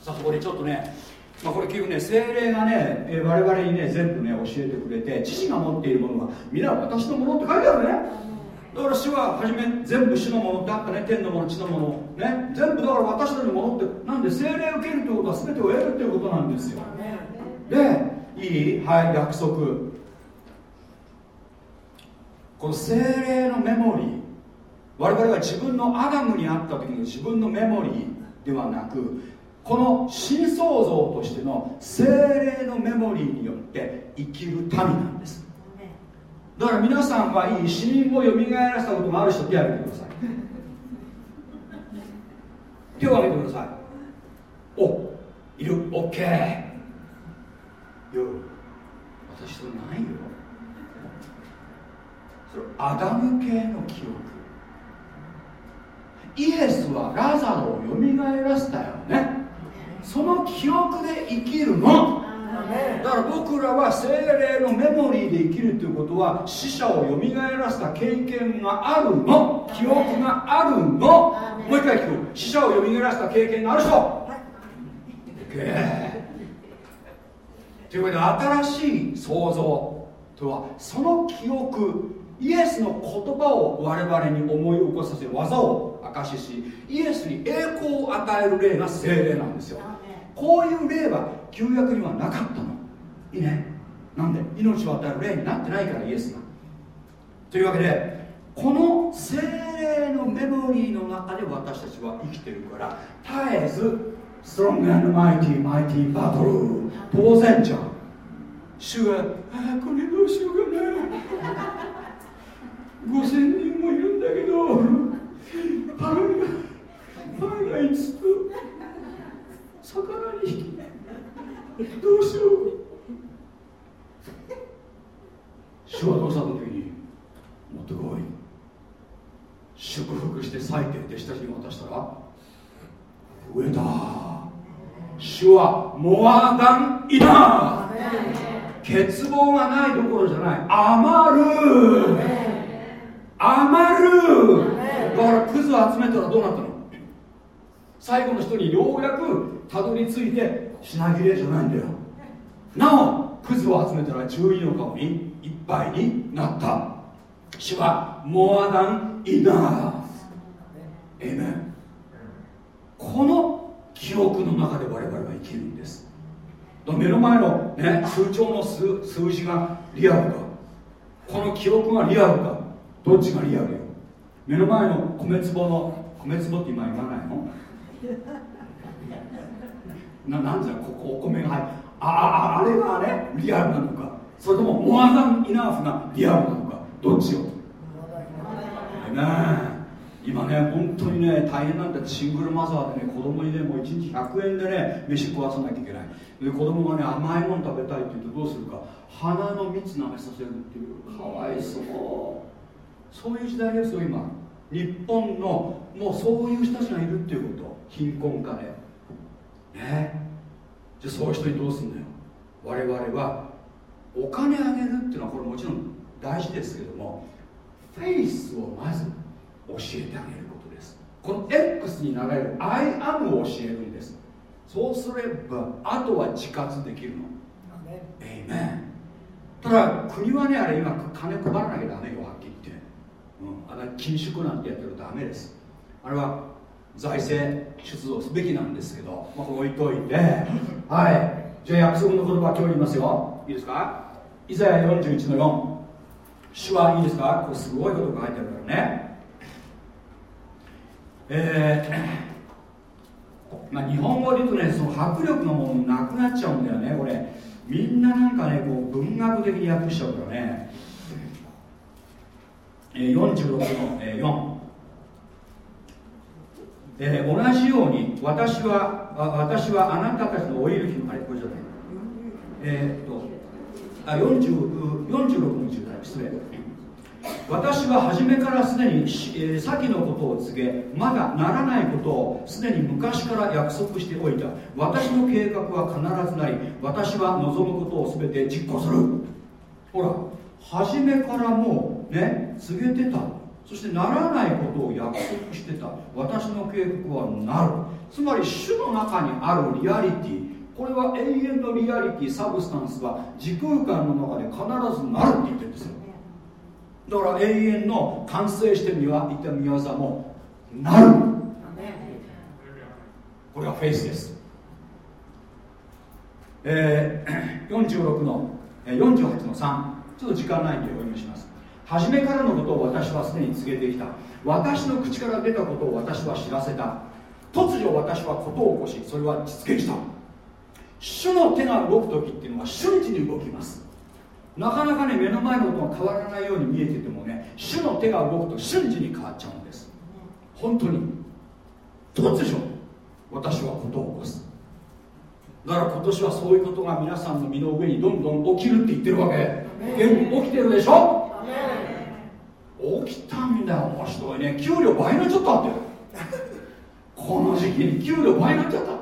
Speaker 1: さあそこでちょっとねまあ、これ結局ね精霊がね、え我々にね全部ね教えてくれて父が持っているものは皆私のものって書いてあるね。だから主は初め全部主のものってあったね天のもの地のものね。全部だから私たちのものってなんで精霊を受けるということは全てを得るということなんですよ。でいい？はい約束。この精霊のメモリー我々は自分のアダムにあった時の自分のメモリーではなくこの新創造としての精霊のメモリーによって生きる民なんですだから皆さんはいい死人をよみがえらせたことがある人手を挙げてください。手を挙げてください。おいる。OK よ。私それないよ。それアダム系の記憶。イエスはラザロをよみがえらせたよね。その記憶で生きるの。だから僕らは精霊のメモリーで生きるということは死者をよみがえらせた経験があるの。記憶があるの。もう一回聞く死者をよみがえらせた経験がある人。というわけで新しい創造とはその記憶イエスの言葉を我々に思い起こさせる技を証ししイエスに栄光を与える霊が精霊なんですよこういう霊は旧約にはなかったの。いいね。なんで？命を与える霊になってないからイエスが。というわけでこの精霊のメモリーの中で私たちは生きてるから絶えずストロング and mighty mighty battle 当然じゃん主がああこれどうしようかな。5000人もいるんだけどパンがパンが5つ。魚にどうしよう。主はどうした時に持ってこい。祝福して裂いて弟子たちに渡したら増えた主はモアダンイナ欠乏がないどころじゃない。余る。余る。だからクズを集めたらどうなったの？最後の人にようやくたどり着いて品切れじゃないんだよ。なおクズを集めたら12の顔にいっぱいになった。主はモアダンイナー。エメンこの記憶の中で我々は生きるんです。目の前の、ね、通帳の数数字がリアルか。この記憶がリアルか。どっちがリアルよ。目の前の米壺の米壺って今言わないの？ななんじゃここお米が。入るあああれがねリアルなのか。それともモアザンイナーフがリアルなのか。どっちよ？ね今ね本当にね大変なんだシングルマザーでね子供にねもう1日100円でね飯食わさなきゃいけない。で子供がね甘いもの食べたいって言うとどうするか。鼻の蜜舐めさせるっていう。かわいそう。そういう時代ですよ今。日本のもうそういう人たちがいるっていうこと貧困下でね。じゃあそういう人にどうすんだよ。我々はお金あげるっていうのはこれもちろん大事ですけどもフェイスをまず教えてあげることです。この X に流れる I am を教えるんです。そうすればあとは自活できるの。エイメン。ただ国はねあれ今金配らなきゃダメよはっきり言って、うん、あれ緊縮なんてやってるとダメです。あれは財政出動すべきなんですけど、まあ、置いといて。はい。じゃあ約束の言葉今日言いますよ。いいですか？イザヤ41の4主はいいですか？これすごいことが書いてあるからね。えー、まあ、日本語で言うとねその迫力のものなくなっちゃうんだよね。これみんななんかねこう文学的に訳しちゃうからね、えー、46の、えー、4えー、同じように私はあ私はあなたたちの老いる日のあれこれじゃない。えー、っとあ40 46の10代。失礼。私は初めからすでに、えー、先のことを告げまだならないことをすでに昔から約束しておいた。私の計画は必ずなり私は望むことを全て実行する。ほら初めからもうね告げてた。そしてならないことを約束してた。私の計画はなる。つまり主の中にあるリアリティ。これは永遠のリアリティ。 substance は時空間の中で必ずなるって言ってるんですよ。だから永遠の完成してみはいた御業もなる。これがフェイスです。えー、46の48の3ちょっと時間ないんでお読みします。初めからのことを私はすでに告げてきた。私の口から出たことを私は知らせた。突如私はことを起こしそれは実現した。主の手が動く時っていうのは瞬時に動きます。なかなかね目の前のことが変わらないように見えててもね主の手が動くと瞬時に変わっちゃうんです。本当に。突如私はことを起こす。だから今年はそういうことが皆さんの身の上にどんどん起きるって言ってるわけ。起きてるでしょ？起きたんだよ面白いね。給料倍になっちゃったってこの時期に給料倍になっちゃった。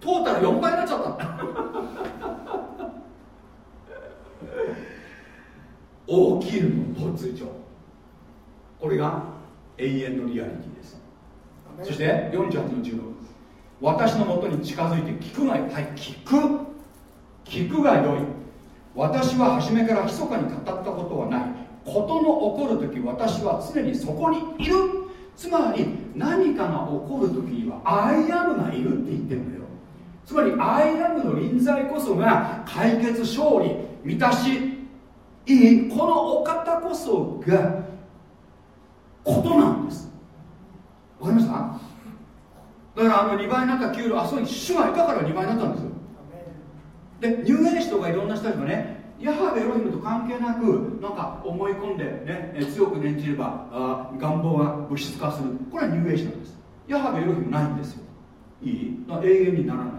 Speaker 1: トータル4倍になっちゃった。起きるの突如。これが永遠のリアリティです。そして48の16私のもとに近づいて聞くがよい。はい。聞く。聞くがよい。私は初めから密かに語ったことはないことの起こる時私は常にそこにいる。つまり何かが起こる時には I am がいるって言ってるのよ。つまり I am の臨在こそが解決勝利満たしいいこのお方こそがことなんです。わかりました？だからあの2倍になった給料あそうに主がいたから2倍になったんですよ。でニューエイジとかいろんな人たちがねヤハベエロヒムと関係なくなんか思い込んでね強く念じればあ願望が物質化する。これはニューエイジなんです。ヤハベエロヒムないんですよ。いい？永遠にならない。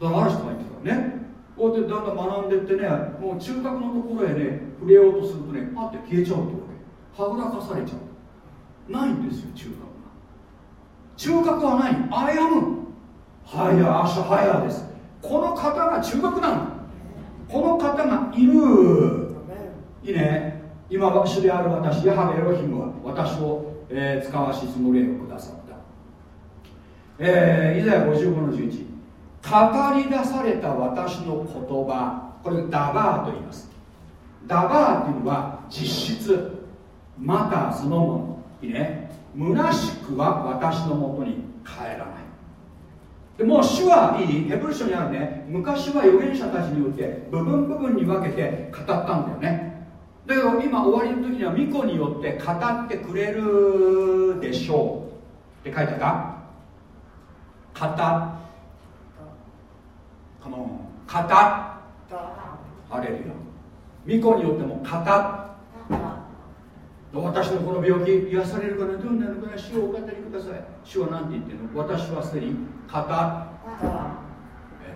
Speaker 1: だからある人が言ってたからね。こうやってだんだん学んでってねもう中核のところへね触れようとするとねパッて消えちゃうってわけ。はぐらかされちゃう。ないんですよ中核が。中核はない。 I am。ハイヤーアッシュハイヤーです。この方が中核なの。この方がいる。いいね。今主である私ヤハウェエロヒムは私を、えー使わしその霊をくださった。えー、イザヤ55の11語り出された私の言葉。これダバーと言います。ダバーというのは実質。またそのもの。いいね。虚しくは私のもとに帰らない。でもう主はいいヘブル書にあるね昔は預言者たちによって部分部分に分けて語ったんだよね。だけど今終わりの時には巫女によって語ってくれるでしょう。って書いてあった。語カモン語ハレルヤ巫女によっても語私のこの病気癒されるからどうなるかな主をお語りください。主は何て言ってるの？私はすでに語った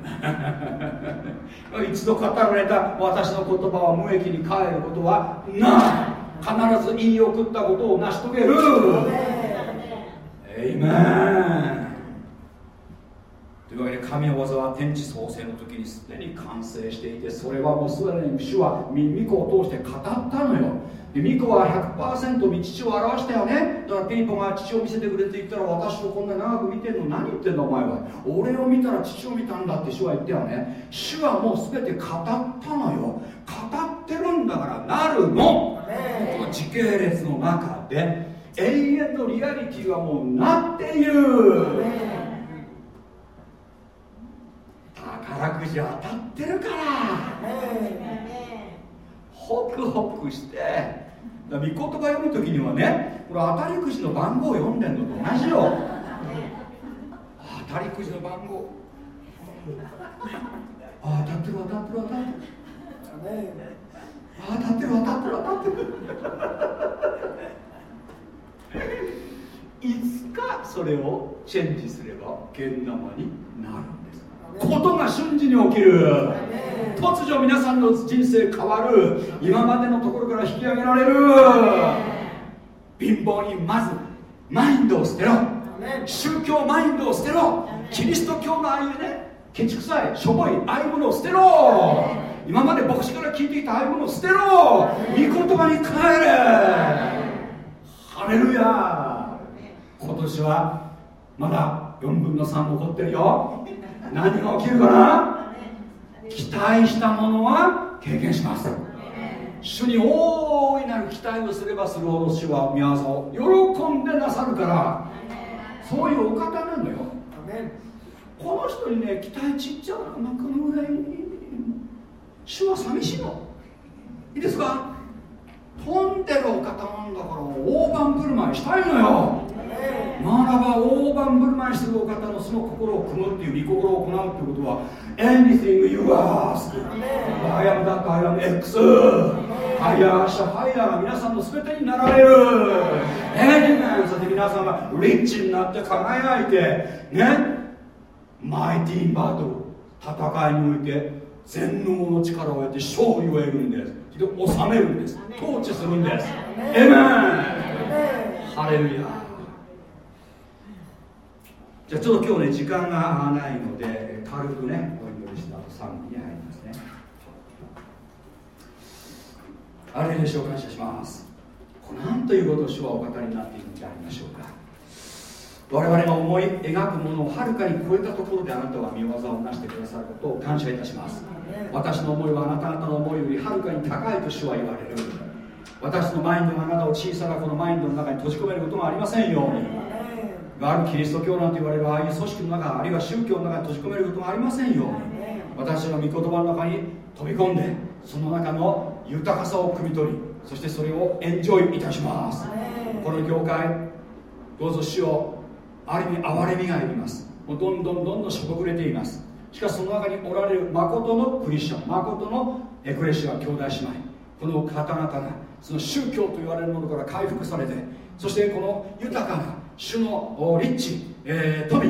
Speaker 1: 一度語られた私の言葉は無益に帰ることはない。必ず言い送ったことを成し遂げる。エイメン。というわけで神の技は天地創生の時にすでに完成していてそれはもうすでに主は巫女を通して語ったのよ。で巫女は100%道父を表したよね。だからピーポが父を見せてくれって言ったら私をこんな長く見てんの。何言ってんだお前は。俺を見たら父を見たんだって主は言ったよね。主はもう全て語ったのよ。語ってるんだからなるの。時系列の中で。永遠のリアリティはもうなっている。宝くじ当たってるから。ホクホクしてだから御言葉読む時にはねこれ当たりくじの番号を読んでんのと同じよ。当たりくじの番号。あ当たってる当たってる当たってる。あ当たってる当たってる当たってる。いつかそれをチェンジすれば現生になる。んですことが瞬時に起きる。突如皆さんの人生変わる。今までのところから引き上げられる。貧乏にまずマインドを捨てろ。宗教マインドを捨てろ。キリスト教のああいうねケチくさいしょぼいああいうものを捨てろ。今まで牧師から聞いてきたああいうものを捨てろ。御言葉に帰れ。ハレルヤ今年はまだ4分の3残ってるよ何が起きるかな？期待したものは経験します。主に大いなる期待をすればするほど主は宮沢を喜んでなさるから。そういうお方なのよ。この人にね期待ちっちゃななこのぐらい主は寂しいの。いいですか？飛んでるお方なんだから大盤振る舞いしたいのよならば大盤振る舞いしてるお方のその心を組むっていう御心を行うってことは Anything you ask. I am that I am X. ハイヤーしたハイヤーが皆さんの全てになられる.エイメンそして皆さんがリッチになって輝いてね。マイティーバトル戦いにおいて全能の力を得て勝利を得るんです。で治めるんです。統治するんです。エメンハレルヤじゃあちょっと今日ね時間がないので軽くねお祈りした後3部に入りますね。あれでしょう感謝します。これ何ということを主はお語りになっているのでありましょうか。我々が思い描くものをはるかに超えたところであなたは見業をなしてくださることを感謝いたします。私の思いはあなた方の思いよりはるかに高いと主は言われる。私のマインドがあなたを小さなこのマインドの中に閉じ込めることがありませんようにあるキリスト教なんて言われるああいう組織の中あるいは宗教の中に閉じ込めることがありませんよ。私の御言葉の中に飛び込んでその中の豊かさを汲み取りそしてそれをエンジョイいたします。この業界どうぞ主をある意味憐れみがいります。もうどんどんどんどんしょぼくれています。しかしその中におられる誠のクリスチャン誠のエクレシア兄弟姉妹。この方々がその宗教と言われるものから回復されてそしてこの豊かな主のリッチ、えー、富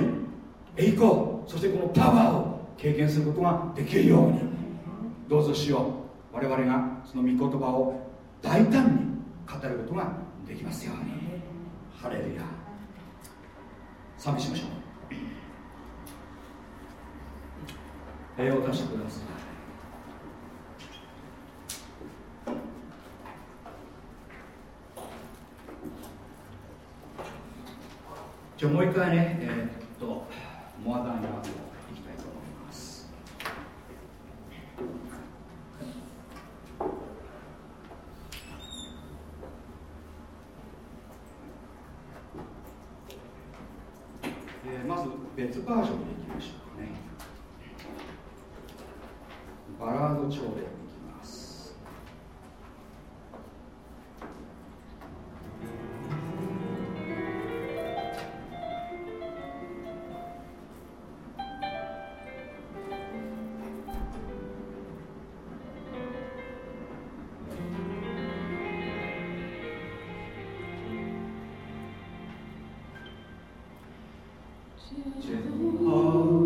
Speaker 1: 栄光そしてこのパワーを経験することができるように。どうぞしよう我々がその御言葉を大胆に語ることができますように。ハレルヤ。賛美しましょう。栄養を出してください。じゃあもう一回ね、えー、っと、モアダンヤードいきたいと思います。えーまず別バージョンでいきましょうかね。バラード調でいきます。Oh.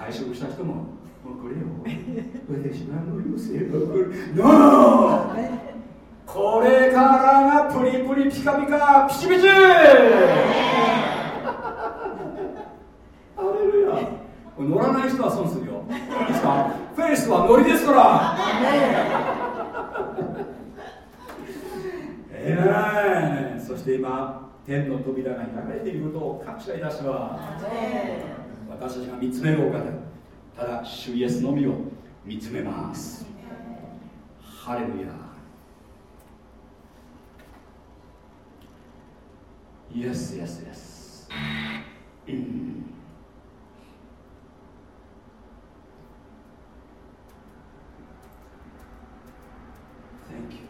Speaker 1: 退職した人ももうこれよ。私はもう余生が来る。ノーこれからがプリプリピカピカピチピチ！あれるや乗らない人は損するよ。いいですか？フェイスはノリですから。ええー、そして今天の扉が開かれていることを感謝いたします私たちが見つめるお方ただ主イエスのみを見つめます。ハレルヤ。イエスイエスイエス、うん。Thank you.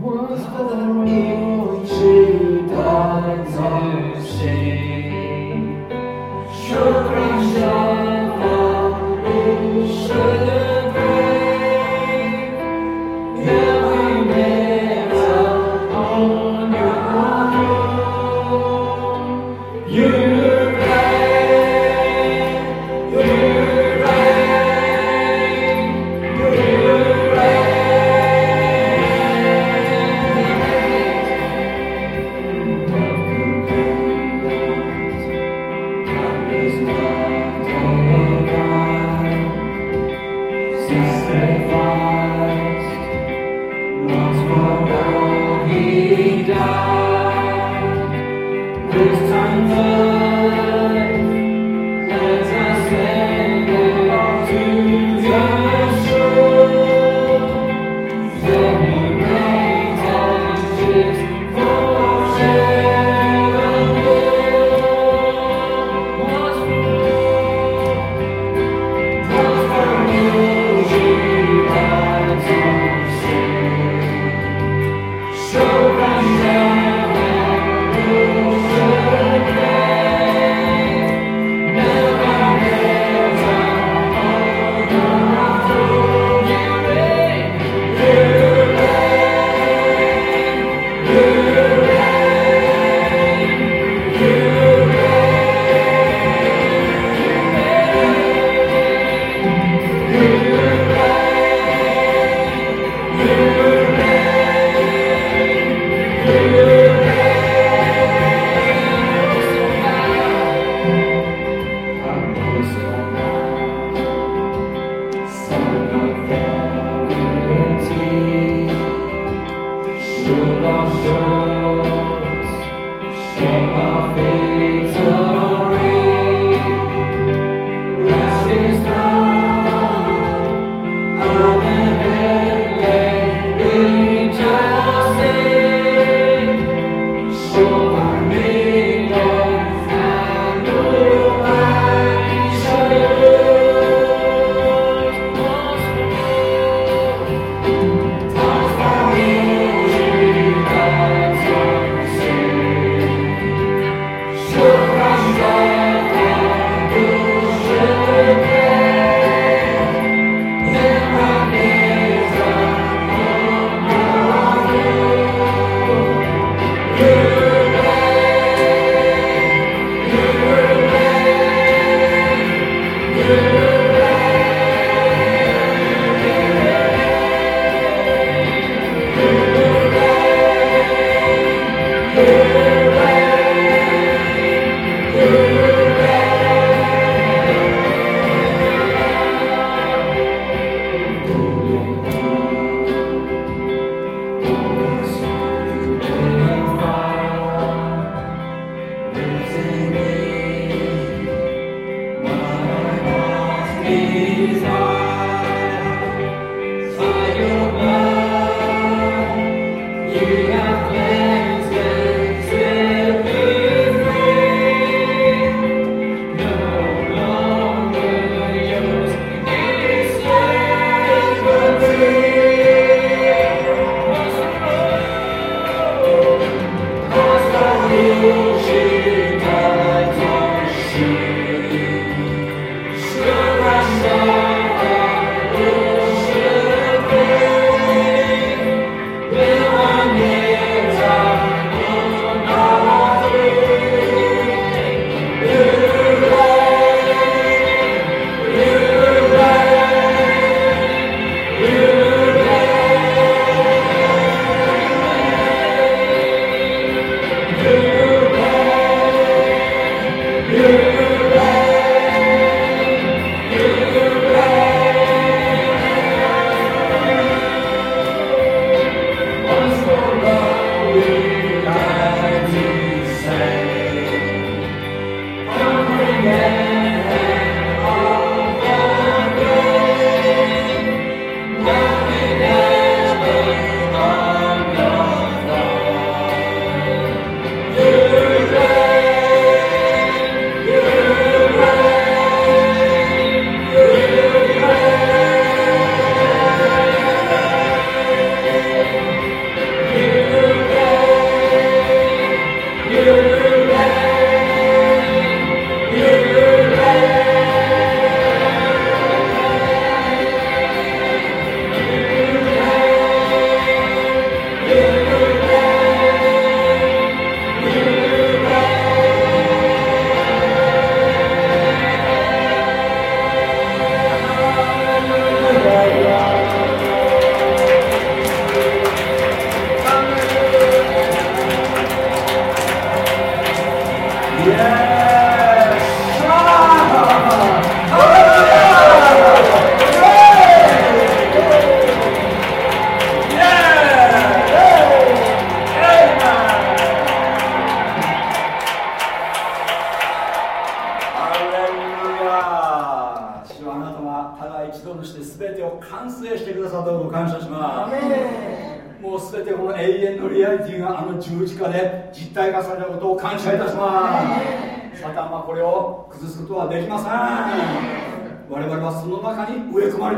Speaker 1: 我不能因待在妥协。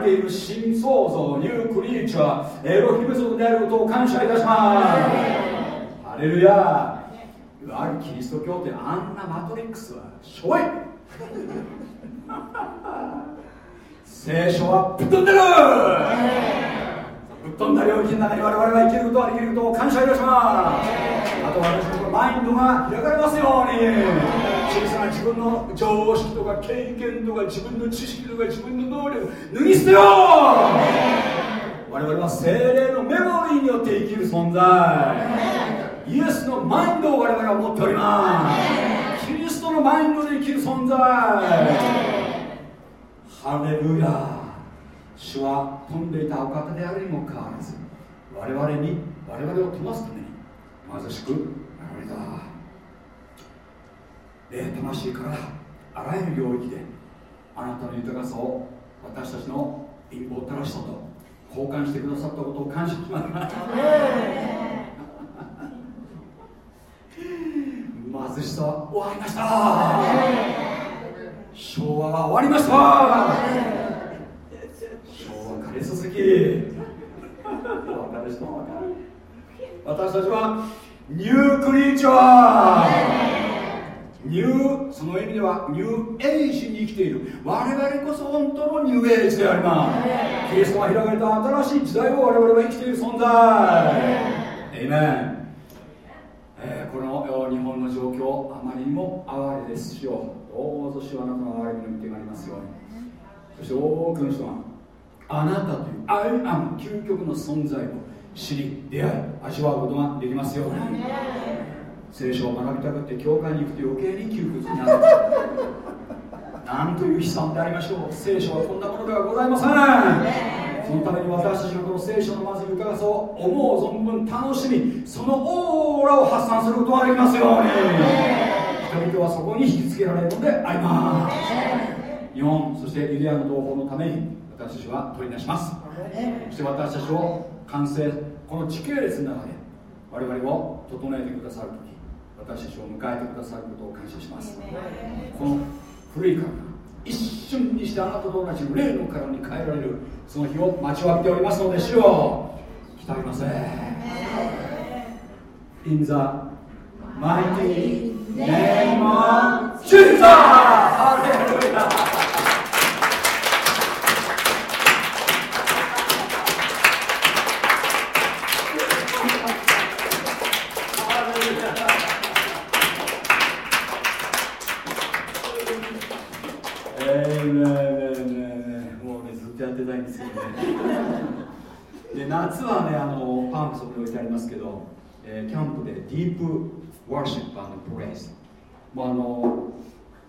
Speaker 1: ている新創造ニュークリーチャーエロヒメ族であることを感謝いたします。ハレルヤいわゆるキリスト教ってあんなマトリックスはしょい。聖書はぶっ飛んでる。ぶっ飛んだ領域の中に我々は生きることはできることを感謝いたします。あと私のマインドが開かれますように小さな自分の常識とか経験とか自分の知識とか自分の能力脱ぎ捨てよう。我々は精霊のメモリーによって生きる存在。イエスのマインドを我々は持っております。キリストのマインドで生きる存在。ハレルヤ。主は飛んでいたお方であるにもかかわらず我々に我々を飛ばすために貧しくなられた霊魂からあらゆる領域であなたの豊かさを私たちの貧乏たらしさと交換してくださったことを感謝します。貧しさは終わりました昭和は終わりましたり続き私たちはニュークリーチャーニューその意味ではニューエイジに生きている。我々こそ本当のニューエイジであります。キリストが開かれた新しい時代を我々は生きている存在。エイメンえー、この日本の状況あまりにも哀れです主よ。どうぞ主はあなたの哀れみの御手がありますようにそして多くの人があなたという I am 究極の存在を知り出会い味わうことができますよ。うに聖書を学びたくて教会に行くと余計に窮屈になる。なんという悲惨でありましょう。聖書はこんなものではございません。そのために私たちがこの聖書のまず豊かさを思う存分楽しみそのオーラを発散することができますように。人々はそこに引きつけられるのであります。日本そしてユダヤの同胞のために私たちは取り出します。そして私たちを完成この時系列の中で我々を整えてくださる時私たちを迎えてくださることを感謝します。この古い体が一瞬にしてあなたと同じ霊の体に変えられるその日を待ちわびておりますので主を来りません。In the mighty name of Jesus! ハレルヤ夏はねあのパンプそこに置いてありますけど、えー、キャンプでディープワーシッププレイスもうあの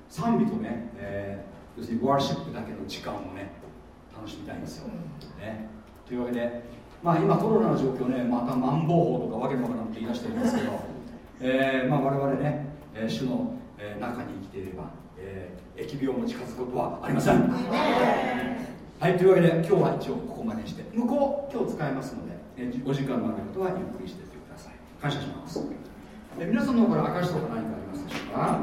Speaker 1: 賛美とね、えー、要するにワーシップだけの時間をね楽しみたいんですよ、ね、というわけでまあ今コロナの状況ねまたマンボウ法とかわけのわからんって言い出してるんですけど、えー、まあ我々ね、えー、主の、えー、中に生きていれば、えー、疫病も近づくことはありませんはいというわけで今日は一応ここまでして向こう今日使えますので、えお時間のある方はゆっくりしていってください。感謝します。え皆さんの方から証とか何かありますでしょうか？